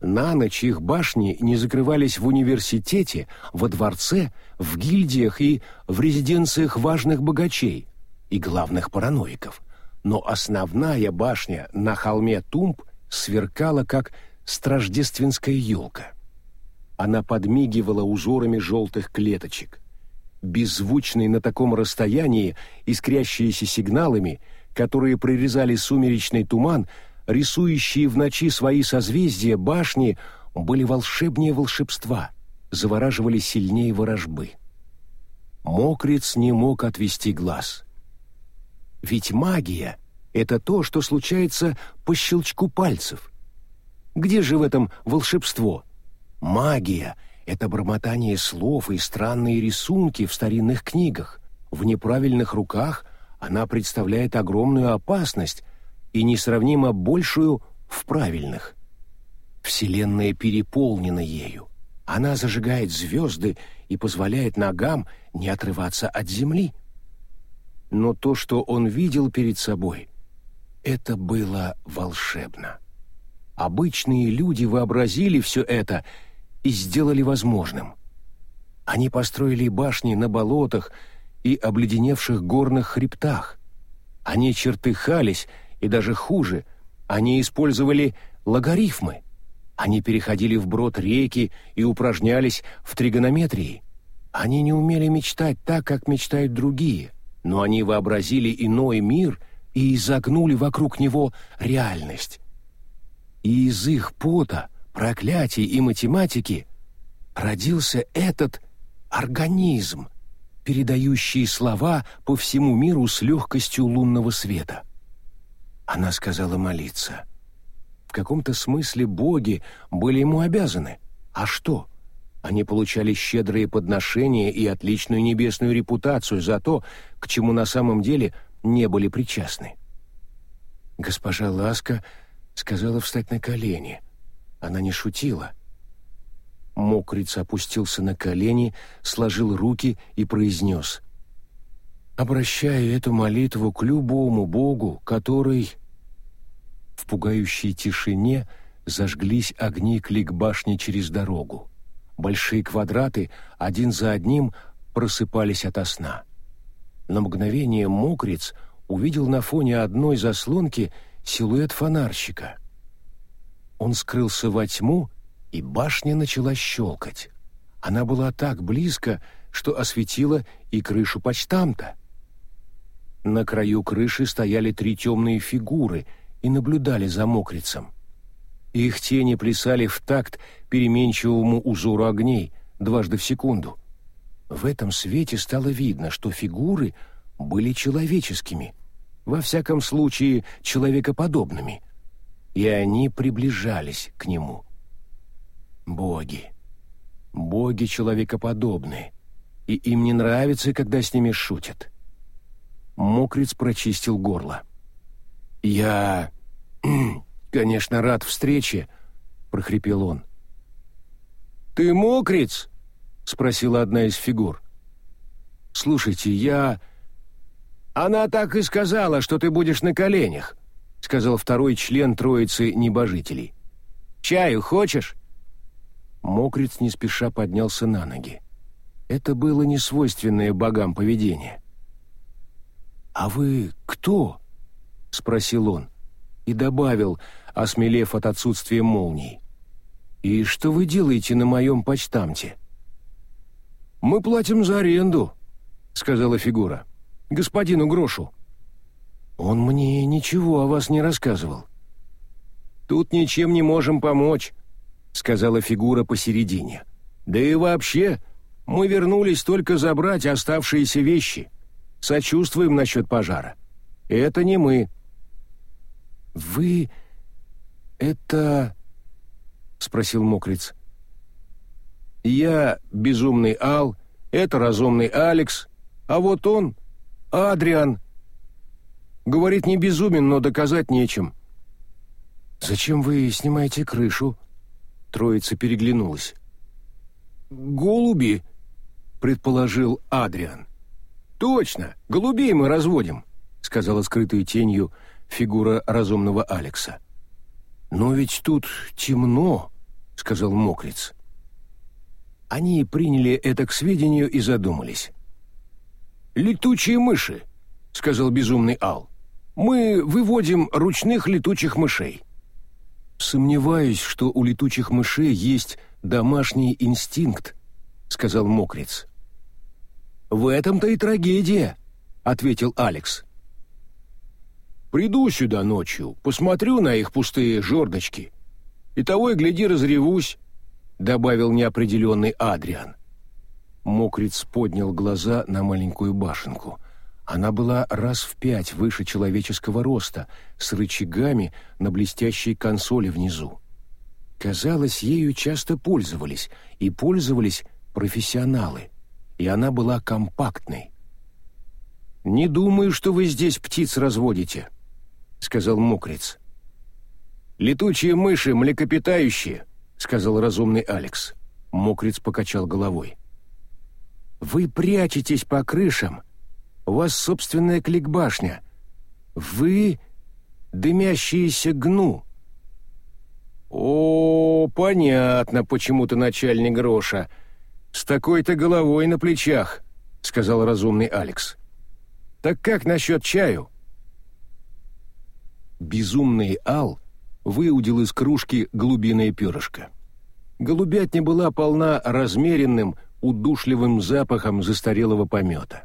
На ночь их башни не закрывались в университете, во дворце, в гильдиях и в резиденциях важных богачей и главных параноиков. Но основная башня на холме Тумб сверкала, как страждественская елка. Она подмигивала узорами желтых клеточек. Беззвучные на таком расстоянии, искрящиеся сигналами, которые прорезали сумеречный туман — рисующие в ночи свои созвездия башни, были волшебнее волшебства, завораживали сильнее ворожбы. Мокриц не мог отвести глаз. Ведь магия — это то, что случается по щелчку пальцев. Где же в этом волшебство? Магия — это бормотание слов и странные рисунки в старинных книгах. В неправильных руках она представляет огромную опасность, и несравнимо большую в правильных. Вселенная переполнена ею. Она зажигает звезды и позволяет ногам не отрываться от земли. Но то, что он видел перед собой, это было волшебно. Обычные люди вообразили все это и сделали возможным. Они построили башни на болотах и обледеневших горных хребтах. Они чертыхались и даже хуже, они использовали логарифмы. Они переходили вброд реки и упражнялись в тригонометрии. Они не умели мечтать так, как мечтают другие, но они вообразили иной мир и изогнули вокруг него реальность. И из их пота, проклятий и математики родился этот организм, передающий слова по всему миру с легкостью лунного света. Она сказала молиться. В каком-то смысле боги были ему обязаны. А что? Они получали щедрые подношения и отличную небесную репутацию за то, к чему на самом деле не были причастны. Госпожа Ласка сказала встать на колени. Она не шутила. Мокриц опустился на колени, сложил руки и произнес — обращаю эту молитву к любому Богу, который в пугающей тишине зажглись огни клик-башни через дорогу. Большие квадраты один за одним просыпались ото сна. На мгновение мокриц увидел на фоне одной заслонки силуэт фонарщика. Он скрылся во тьму, и башня начала щелкать. Она была так близко, что осветила и крышу почтамта. На краю крыши стояли три темные фигуры — и наблюдали за мокрицем. Их тени плясали в такт переменчивому узору огней дважды в секунду. В этом свете стало видно, что фигуры были человеческими, во всяком случае человекоподобными, и они приближались к нему. Боги. Боги человекоподобные, и им не нравится, когда с ними шутят. Мокриц прочистил горло. «Я, конечно, рад встрече», — прохрипел он. «Ты мокриц?» — спросила одна из фигур. «Слушайте, я...» «Она так и сказала, что ты будешь на коленях», — сказал второй член троицы небожителей. «Чаю хочешь?» Мокриц не спеша поднялся на ноги. Это было несвойственное богам поведение. «А вы кто?» — спросил он и добавил, осмелев от отсутствия молний. «И что вы делаете на моем почтамте?» «Мы платим за аренду», — сказала фигура. «Господину Грошу». «Он мне ничего о вас не рассказывал». «Тут ничем не можем помочь», — сказала фигура посередине. «Да и вообще, мы вернулись только забрать оставшиеся вещи. Сочувствуем насчет пожара. Это не мы». «Вы... это...» — спросил Мокриц. «Я безумный Ал, это разумный Алекс, а вот он — Адриан. Говорит, не безумен, но доказать нечем». «Зачем вы снимаете крышу?» Троица переглянулась. «Голуби», — предположил Адриан. «Точно, голубей мы разводим», — сказала скрытую тенью фигура разумного Алекса. «Но ведь тут темно», — сказал Мокриц. Они приняли это к сведению и задумались. «Летучие мыши», — сказал безумный Ал. «Мы выводим ручных летучих мышей». «Сомневаюсь, что у летучих мышей есть домашний инстинкт», — сказал Мокриц. «В этом-то и трагедия», — ответил Алекс. «Приду сюда ночью, посмотрю на их пустые жердочки, и того и гляди разревусь», добавил неопределенный Адриан. Мокриц поднял глаза на маленькую башенку. Она была раз в пять выше человеческого роста, с рычагами на блестящей консоли внизу. Казалось, ею часто пользовались, и пользовались профессионалы, и она была компактной. «Не думаю, что вы здесь птиц разводите», — сказал Мокриц. «Летучие мыши, млекопитающие, сказал разумный Алекс. Мокриц покачал головой. «Вы прячетесь по крышам. У вас собственная кликбашня. Вы дымящиеся гну». «О, понятно, почему ты начальник Гроша. С такой-то головой на плечах», — сказал разумный Алекс. «Так как насчет чаю?» Безумный Ал выудил из кружки голубиное перышко. Голубятня была полна размеренным, удушливым запахом застарелого помета.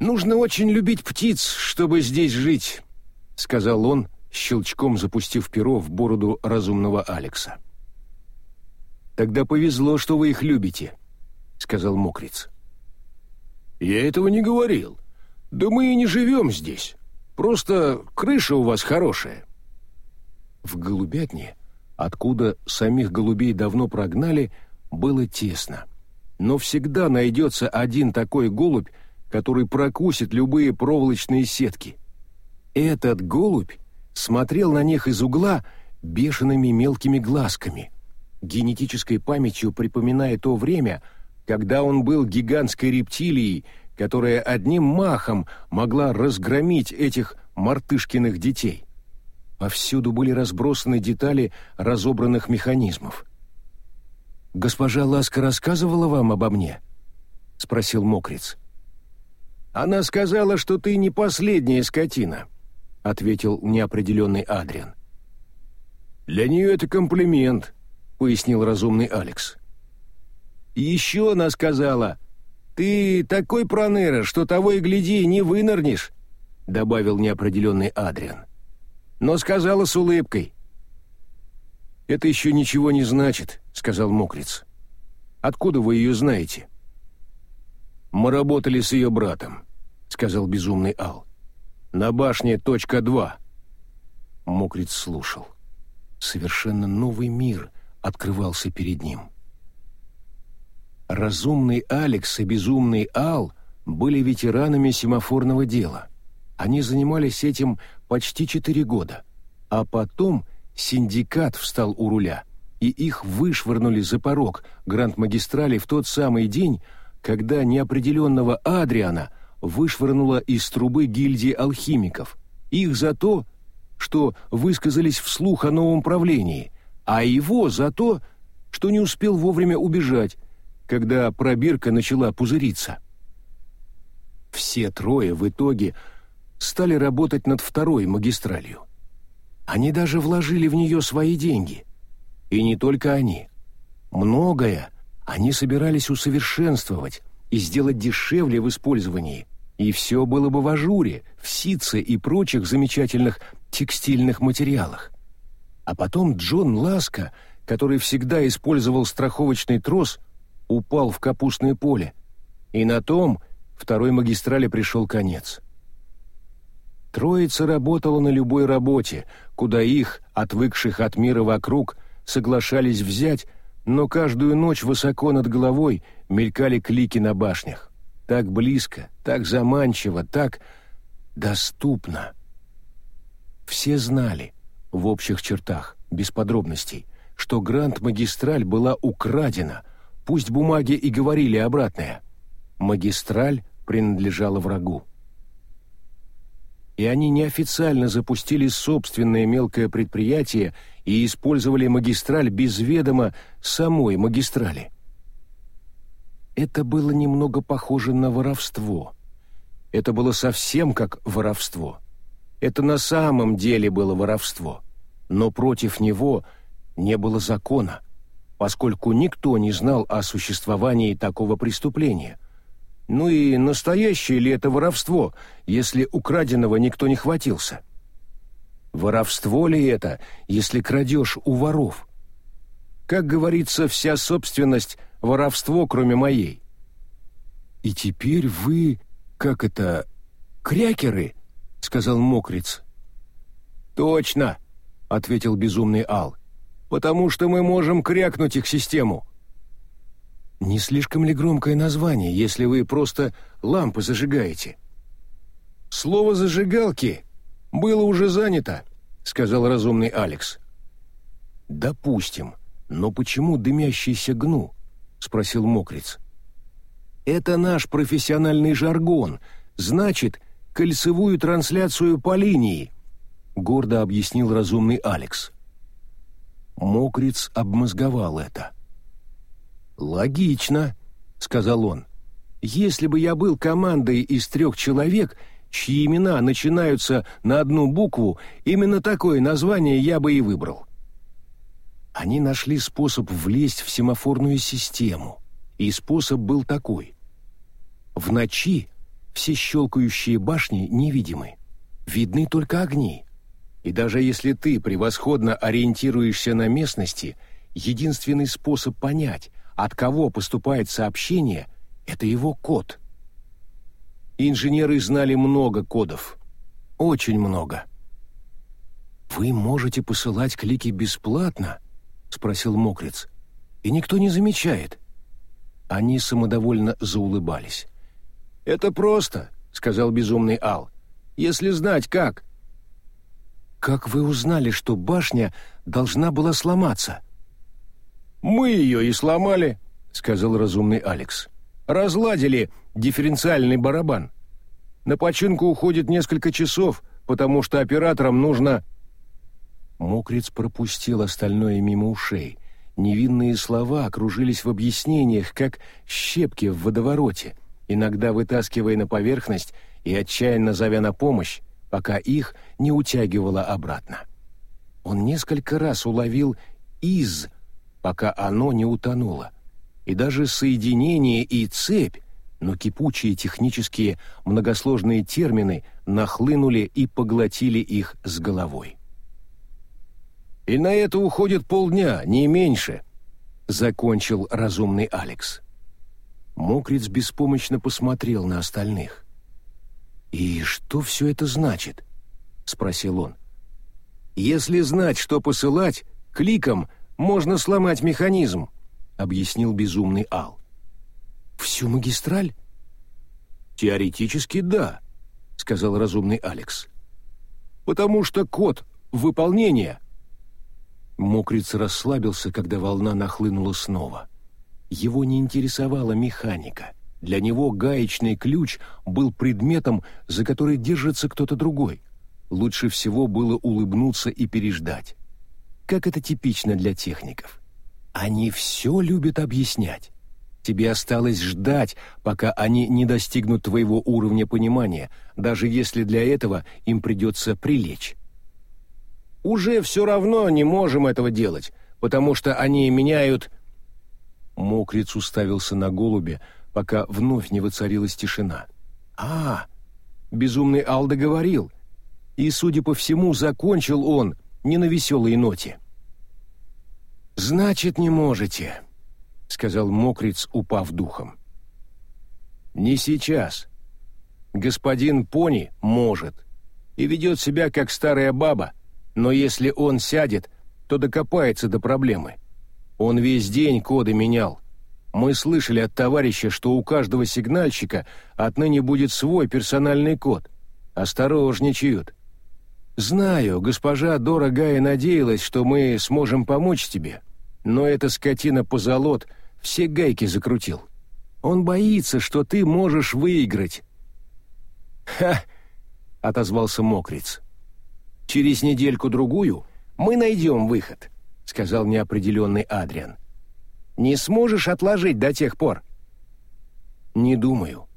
«Нужно очень любить птиц, чтобы здесь жить», — сказал он, щелчком запустив перо в бороду разумного Алекса. «Тогда повезло, что вы их любите», — сказал Мокриц. «Я этого не говорил. Да мы и не живем здесь. Просто крыша у вас хорошая». В голубятне, откуда самих голубей давно прогнали, было тесно. Но всегда найдется один такой голубь, который прокусит любые проволочные сетки. Этот голубь смотрел на них из угла бешеными мелкими глазками, генетической памятью припоминая то время, когда он был гигантской рептилией, которая одним махом могла разгромить этих мартышкиных детей. Повсюду были разбросаны детали разобранных механизмов. «Госпожа Ласка рассказывала вам обо мне?» — спросил Мокриц. «Она сказала, что ты не последняя скотина», — ответил неопределенный Адриан. «Для нее это комплимент», — пояснил разумный Алекс. «И еще она сказала, ты такой проныра, что того и гляди, не вынырнешь», — добавил неопределенный Адриан но сказала с улыбкой. «Это еще ничего не значит», — сказал Мокриц. «Откуда вы ее знаете?» «Мы работали с ее братом», — сказал безумный Ал. «На башне точка два». Мокриц слушал. Совершенно новый мир открывался перед ним. Разумный Алекс и безумный Ал были ветеранами семафорного дела. Они занимались этим почти четыре года, а потом синдикат встал у руля, и их вышвырнули за порог Гранд-магистрали в тот самый день, когда неопределенного Адриана вышвырнула из трубы гильдии алхимиков. Их за то, что высказались вслух о новом правлении, а его за то, что не успел вовремя убежать, когда пробирка начала пузыриться. Все трое в итоге стали работать над второй магистралью. Они даже вложили в нее свои деньги. И не только они. Многое они собирались усовершенствовать и сделать дешевле в использовании. И все было бы в ажуре, в ситце и прочих замечательных текстильных материалах. А потом Джон Ласка, который всегда использовал страховочный трос, упал в капустное поле. И на том второй магистрали пришел конец. Троица работала на любой работе, куда их, отвыкших от мира вокруг, соглашались взять, но каждую ночь высоко над головой мелькали клики на башнях. Так близко, так заманчиво, так доступно. Все знали, в общих чертах, без подробностей, что Гранд-магистраль была украдена, пусть бумаги и говорили обратное. Магистраль принадлежала врагу и они неофициально запустили собственное мелкое предприятие и использовали магистраль без ведома самой магистрали. Это было немного похоже на воровство. Это было совсем как воровство. Это на самом деле было воровство. Но против него не было закона, поскольку никто не знал о существовании такого преступления – ну и настоящее ли это воровство, если украденного никто не хватился? Воровство ли это, если крадешь у воров? Как говорится, вся собственность — воровство, кроме моей. И теперь вы, как это, крякеры, — сказал мокриц. Точно, — ответил безумный Ал, — потому что мы можем крякнуть их систему. Не слишком ли громкое название, если вы просто лампы зажигаете? Слово «зажигалки» было уже занято, сказал разумный Алекс. Допустим, но почему дымящийся гну? Спросил Мокриц. Это наш профессиональный жаргон, значит, кольцевую трансляцию по линии, гордо объяснил разумный Алекс. Мокриц обмозговал это. «Логично», — сказал он. «Если бы я был командой из трех человек, чьи имена начинаются на одну букву, именно такое название я бы и выбрал». Они нашли способ влезть в семафорную систему, и способ был такой. В ночи все щелкающие башни невидимы, видны только огни. И даже если ты превосходно ориентируешься на местности, единственный способ понять, от кого поступает сообщение, это его код. Инженеры знали много кодов. Очень много. «Вы можете посылать клики бесплатно?» — спросил Мокриц. «И никто не замечает». Они самодовольно заулыбались. «Это просто», — сказал безумный Ал. «Если знать как». «Как вы узнали, что башня должна была сломаться?» «Мы ее и сломали», — сказал разумный Алекс. «Разладили дифференциальный барабан. На починку уходит несколько часов, потому что операторам нужно...» Мокриц пропустил остальное мимо ушей. Невинные слова окружились в объяснениях, как щепки в водовороте, иногда вытаскивая на поверхность и отчаянно зовя на помощь, пока их не утягивало обратно. Он несколько раз уловил «из», пока оно не утонуло. И даже соединение и цепь, но кипучие технические многосложные термины нахлынули и поглотили их с головой. «И на это уходит полдня, не меньше», — закончил разумный Алекс. Мокриц беспомощно посмотрел на остальных. «И что все это значит?» — спросил он. «Если знать, что посылать, кликом можно сломать механизм», — объяснил безумный Ал. «Всю магистраль?» «Теоретически да», — сказал разумный Алекс. «Потому что код выполнения...» Мокриц расслабился, когда волна нахлынула снова. Его не интересовала механика. Для него гаечный ключ был предметом, за который держится кто-то другой. Лучше всего было улыбнуться и переждать. Как это типично для техников. Они все любят объяснять. Тебе осталось ждать, пока они не достигнут твоего уровня понимания, даже если для этого им придется прилечь. «Уже все равно не можем этого делать, потому что они меняют...» Мокриц уставился на голубя, пока вновь не воцарилась тишина. «А, безумный Алда говорил, и, судя по всему, закончил он не на веселой ноте». «Значит, не можете», — сказал Мокриц, упав духом. «Не сейчас. Господин Пони может и ведет себя как старая баба, но если он сядет, то докопается до проблемы. Он весь день коды менял. Мы слышали от товарища, что у каждого сигнальщика отныне будет свой персональный код. Осторожничают. Знаю, госпожа дорогая надеялась, что мы сможем помочь тебе, но эта скотина позолот все гайки закрутил. Он боится, что ты можешь выиграть». «Ха!» — отозвался Мокриц. «Через недельку-другую мы найдем выход», — сказал неопределенный Адриан. «Не сможешь отложить до тех пор?» «Не думаю».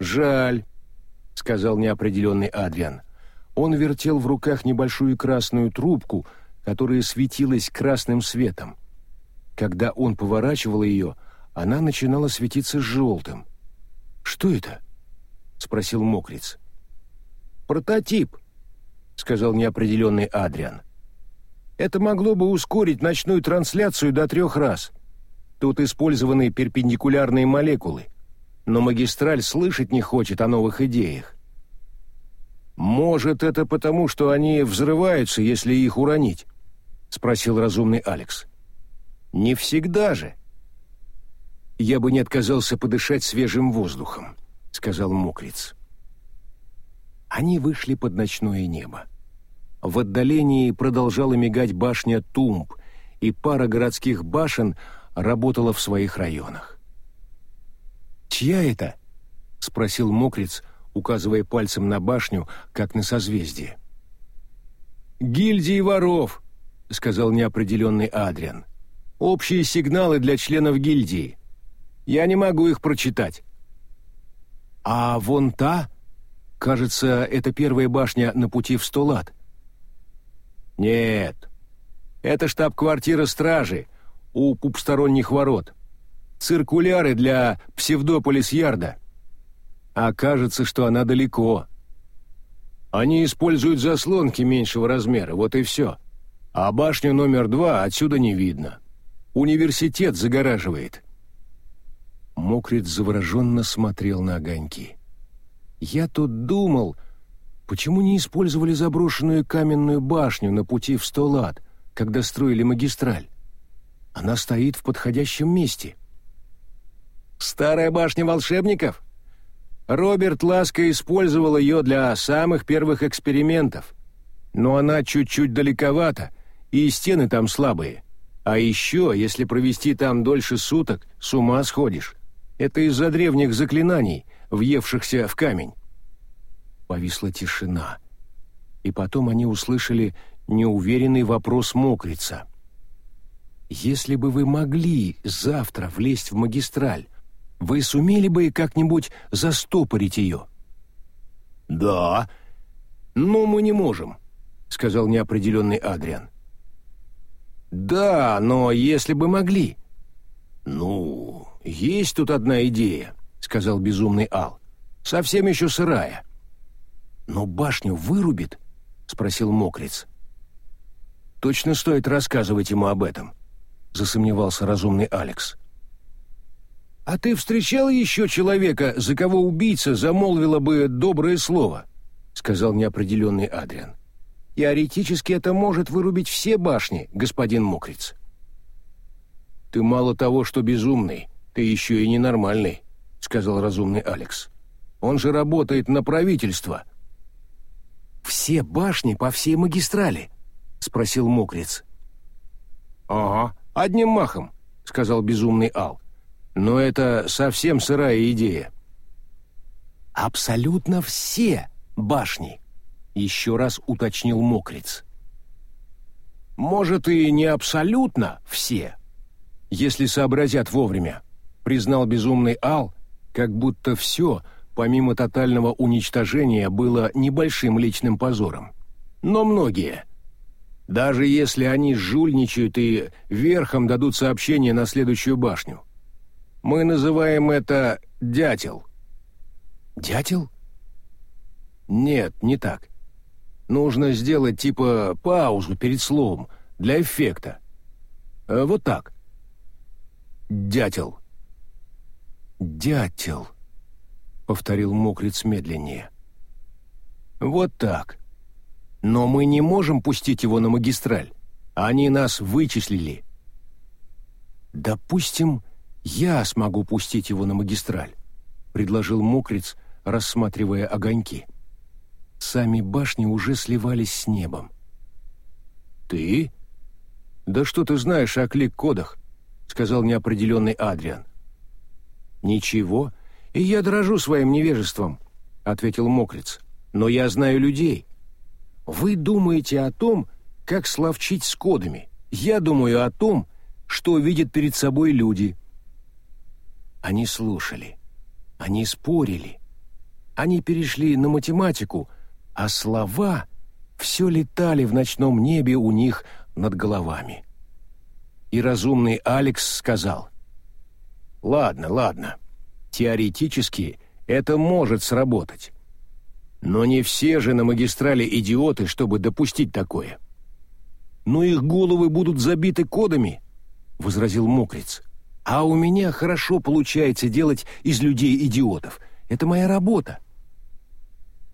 «Жаль», — сказал неопределенный Адриан. Он вертел в руках небольшую красную трубку, которая светилась красным светом. Когда он поворачивал ее, она начинала светиться желтым. «Что это?» — спросил Мокриц. «Прототип», — сказал неопределенный Адриан. «Это могло бы ускорить ночную трансляцию до трех раз. Тут использованы перпендикулярные молекулы, но магистраль слышать не хочет о новых идеях. «Может, это потому, что они взрываются, если их уронить?» — спросил разумный Алекс. Не всегда же. Я бы не отказался подышать свежим воздухом, сказал Мокриц. Они вышли под ночное небо. В отдалении продолжала мигать башня Тумб, и пара городских башен работала в своих районах. «Чья это?» — спросил Мокриц, указывая пальцем на башню, как на созвездие. «Гильдии воров», — сказал неопределенный Адриан. Общие сигналы для членов гильдии. Я не могу их прочитать. А вон та, кажется, это первая башня на пути в сто лат. Нет. Это штаб-квартира стражи у пупсторонних ворот. Циркуляры для псевдополис-ярда. А кажется, что она далеко. Они используют заслонки меньшего размера, вот и все. А башню номер два отсюда не видно. Университет загораживает». Мокрит завороженно смотрел на огоньки. «Я тут думал, почему не использовали заброшенную каменную башню на пути в сто лад, когда строили магистраль? Она стоит в подходящем месте». «Старая башня волшебников?» Роберт Ласка использовал ее для самых первых экспериментов, но она чуть-чуть далековата, и стены там слабые. А еще, если провести там дольше суток, с ума сходишь. Это из-за древних заклинаний, въевшихся в камень. Повисла тишина. И потом они услышали неуверенный вопрос мокрица. «Если бы вы могли завтра влезть в магистраль, вы сумели бы как-нибудь застопорить ее?» «Да, но мы не можем», — сказал неопределенный Адриан. «Да, но если бы могли». «Ну, есть тут одна идея», — сказал безумный Ал. «Совсем еще сырая». «Но башню вырубит?» — спросил Мокриц. «Точно стоит рассказывать ему об этом», — засомневался разумный Алекс. «А ты встречал еще человека, за кого убийца замолвила бы доброе слово?» — сказал неопределенный Адриан. Теоретически это может вырубить все башни, господин Мокриц. Ты мало того, что безумный, ты еще и ненормальный, сказал разумный Алекс. Он же работает на правительство. Все башни по всей магистрали, спросил Мокриц. Ага, одним махом, сказал безумный Ал. Но это совсем сырая идея. Абсолютно все башни, еще раз уточнил Мокриц. Может и не абсолютно все, если сообразят вовремя, признал безумный Ал, как будто все, помимо тотального уничтожения, было небольшим личным позором. Но многие, даже если они жульничают и верхом дадут сообщение на следующую башню. Мы называем это «дятел». «Дятел?» Нет, не так. Нужно сделать типа паузу перед словом, для эффекта. Э, вот так. Дятел. Дятел, повторил Мокриц медленнее. Вот так. Но мы не можем пустить его на магистраль. Они нас вычислили. Допустим, я смогу пустить его на магистраль, предложил Мокриц, рассматривая огоньки. Сами башни уже сливались с небом. «Ты? Да что ты знаешь о клик-кодах?» — сказал неопределенный Адриан. «Ничего, и я дрожу своим невежеством», — ответил Мокриц. «Но я знаю людей. Вы думаете о том, как словчить с кодами. Я думаю о том, что видят перед собой люди». Они слушали. Они спорили. Они перешли на математику — а слова все летали в ночном небе у них над головами. И разумный Алекс сказал, «Ладно, ладно, теоретически это может сработать. Но не все же на магистрали идиоты, чтобы допустить такое». «Но их головы будут забиты кодами», — возразил Мокриц. «А у меня хорошо получается делать из людей идиотов. Это моя работа.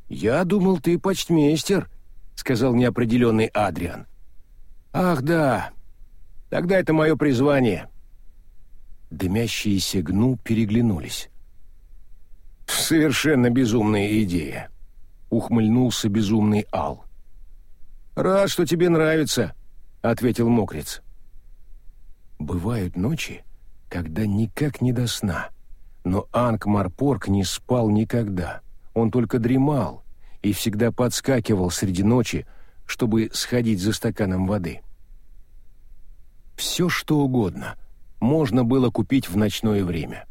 «Я думал, ты почтмейстер», — сказал неопределенный Адриан. «Ах, да. Тогда это мое призвание». Дымящиеся гну переглянулись. «Совершенно безумная идея», — ухмыльнулся безумный Ал. «Рад, что тебе нравится», — ответил Мокриц. Бывают ночи, когда никак не до сна, но Анг Марпорг не спал никогда. Он только дремал и всегда подскакивал среди ночи, чтобы сходить за стаканом воды. Все, что угодно, можно было купить в ночное время.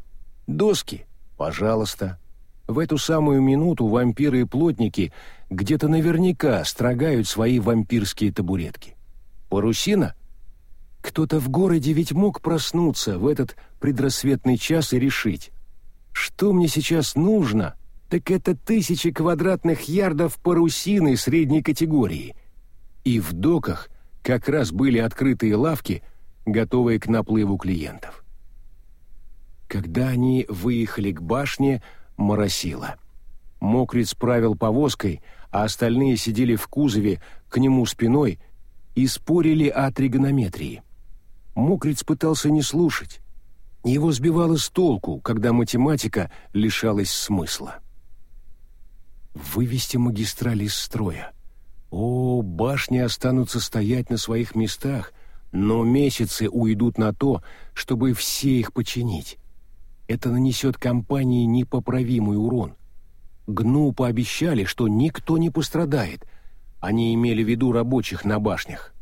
Доски — пожалуйста. В эту самую минуту вампиры и плотники где-то наверняка строгают свои вампирские табуретки. Парусина? Кто-то в городе ведь мог проснуться в этот предрассветный час и решить, что мне сейчас нужно — так это тысячи квадратных ярдов парусины средней категории. И в доках как раз были открытые лавки, готовые к наплыву клиентов. Когда они выехали к башне, моросило. Мокриц правил повозкой, а остальные сидели в кузове к нему спиной и спорили о тригонометрии. Мокриц пытался не слушать. Его сбивало с толку, когда математика лишалась смысла вывести магистрали из строя. О, башни останутся стоять на своих местах, но месяцы уйдут на то, чтобы все их починить. Это нанесет компании непоправимый урон. ГНУ пообещали, что никто не пострадает. Они имели в виду рабочих на башнях.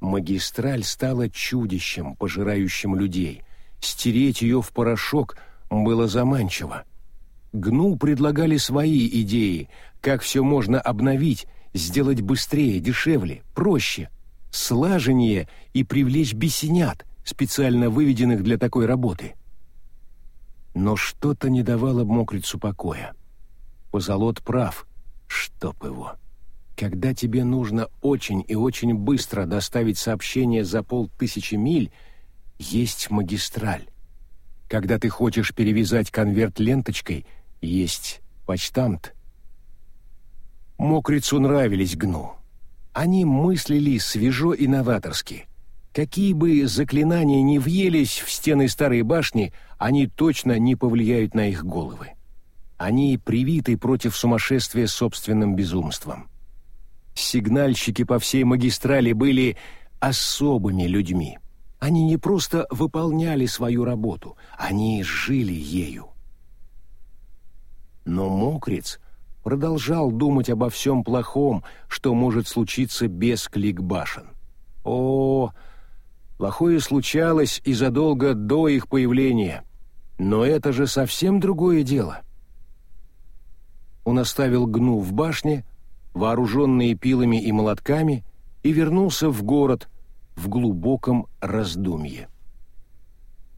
Магистраль стала чудищем, пожирающим людей. Стереть ее в порошок было заманчиво. ГНУ предлагали свои идеи, как все можно обновить, сделать быстрее, дешевле, проще, слаженнее и привлечь бесенят, специально выведенных для такой работы. Но что-то не давало мокрицу покоя. Позолот прав, чтоб его. Когда тебе нужно очень и очень быстро доставить сообщение за полтысячи миль, есть магистраль. Когда ты хочешь перевязать конверт ленточкой — есть почтамт. Мокрицу нравились гну. Они мыслили свежо и новаторски. Какие бы заклинания ни въелись в стены старой башни, они точно не повлияют на их головы. Они привиты против сумасшествия собственным безумством. Сигнальщики по всей магистрали были особыми людьми. Они не просто выполняли свою работу, они жили ею. Но Мокриц продолжал думать обо всем плохом, что может случиться без кликбашен. О, плохое случалось и задолго до их появления. Но это же совсем другое дело. Он оставил гну в башне, вооруженные пилами и молотками, и вернулся в город в глубоком раздумье.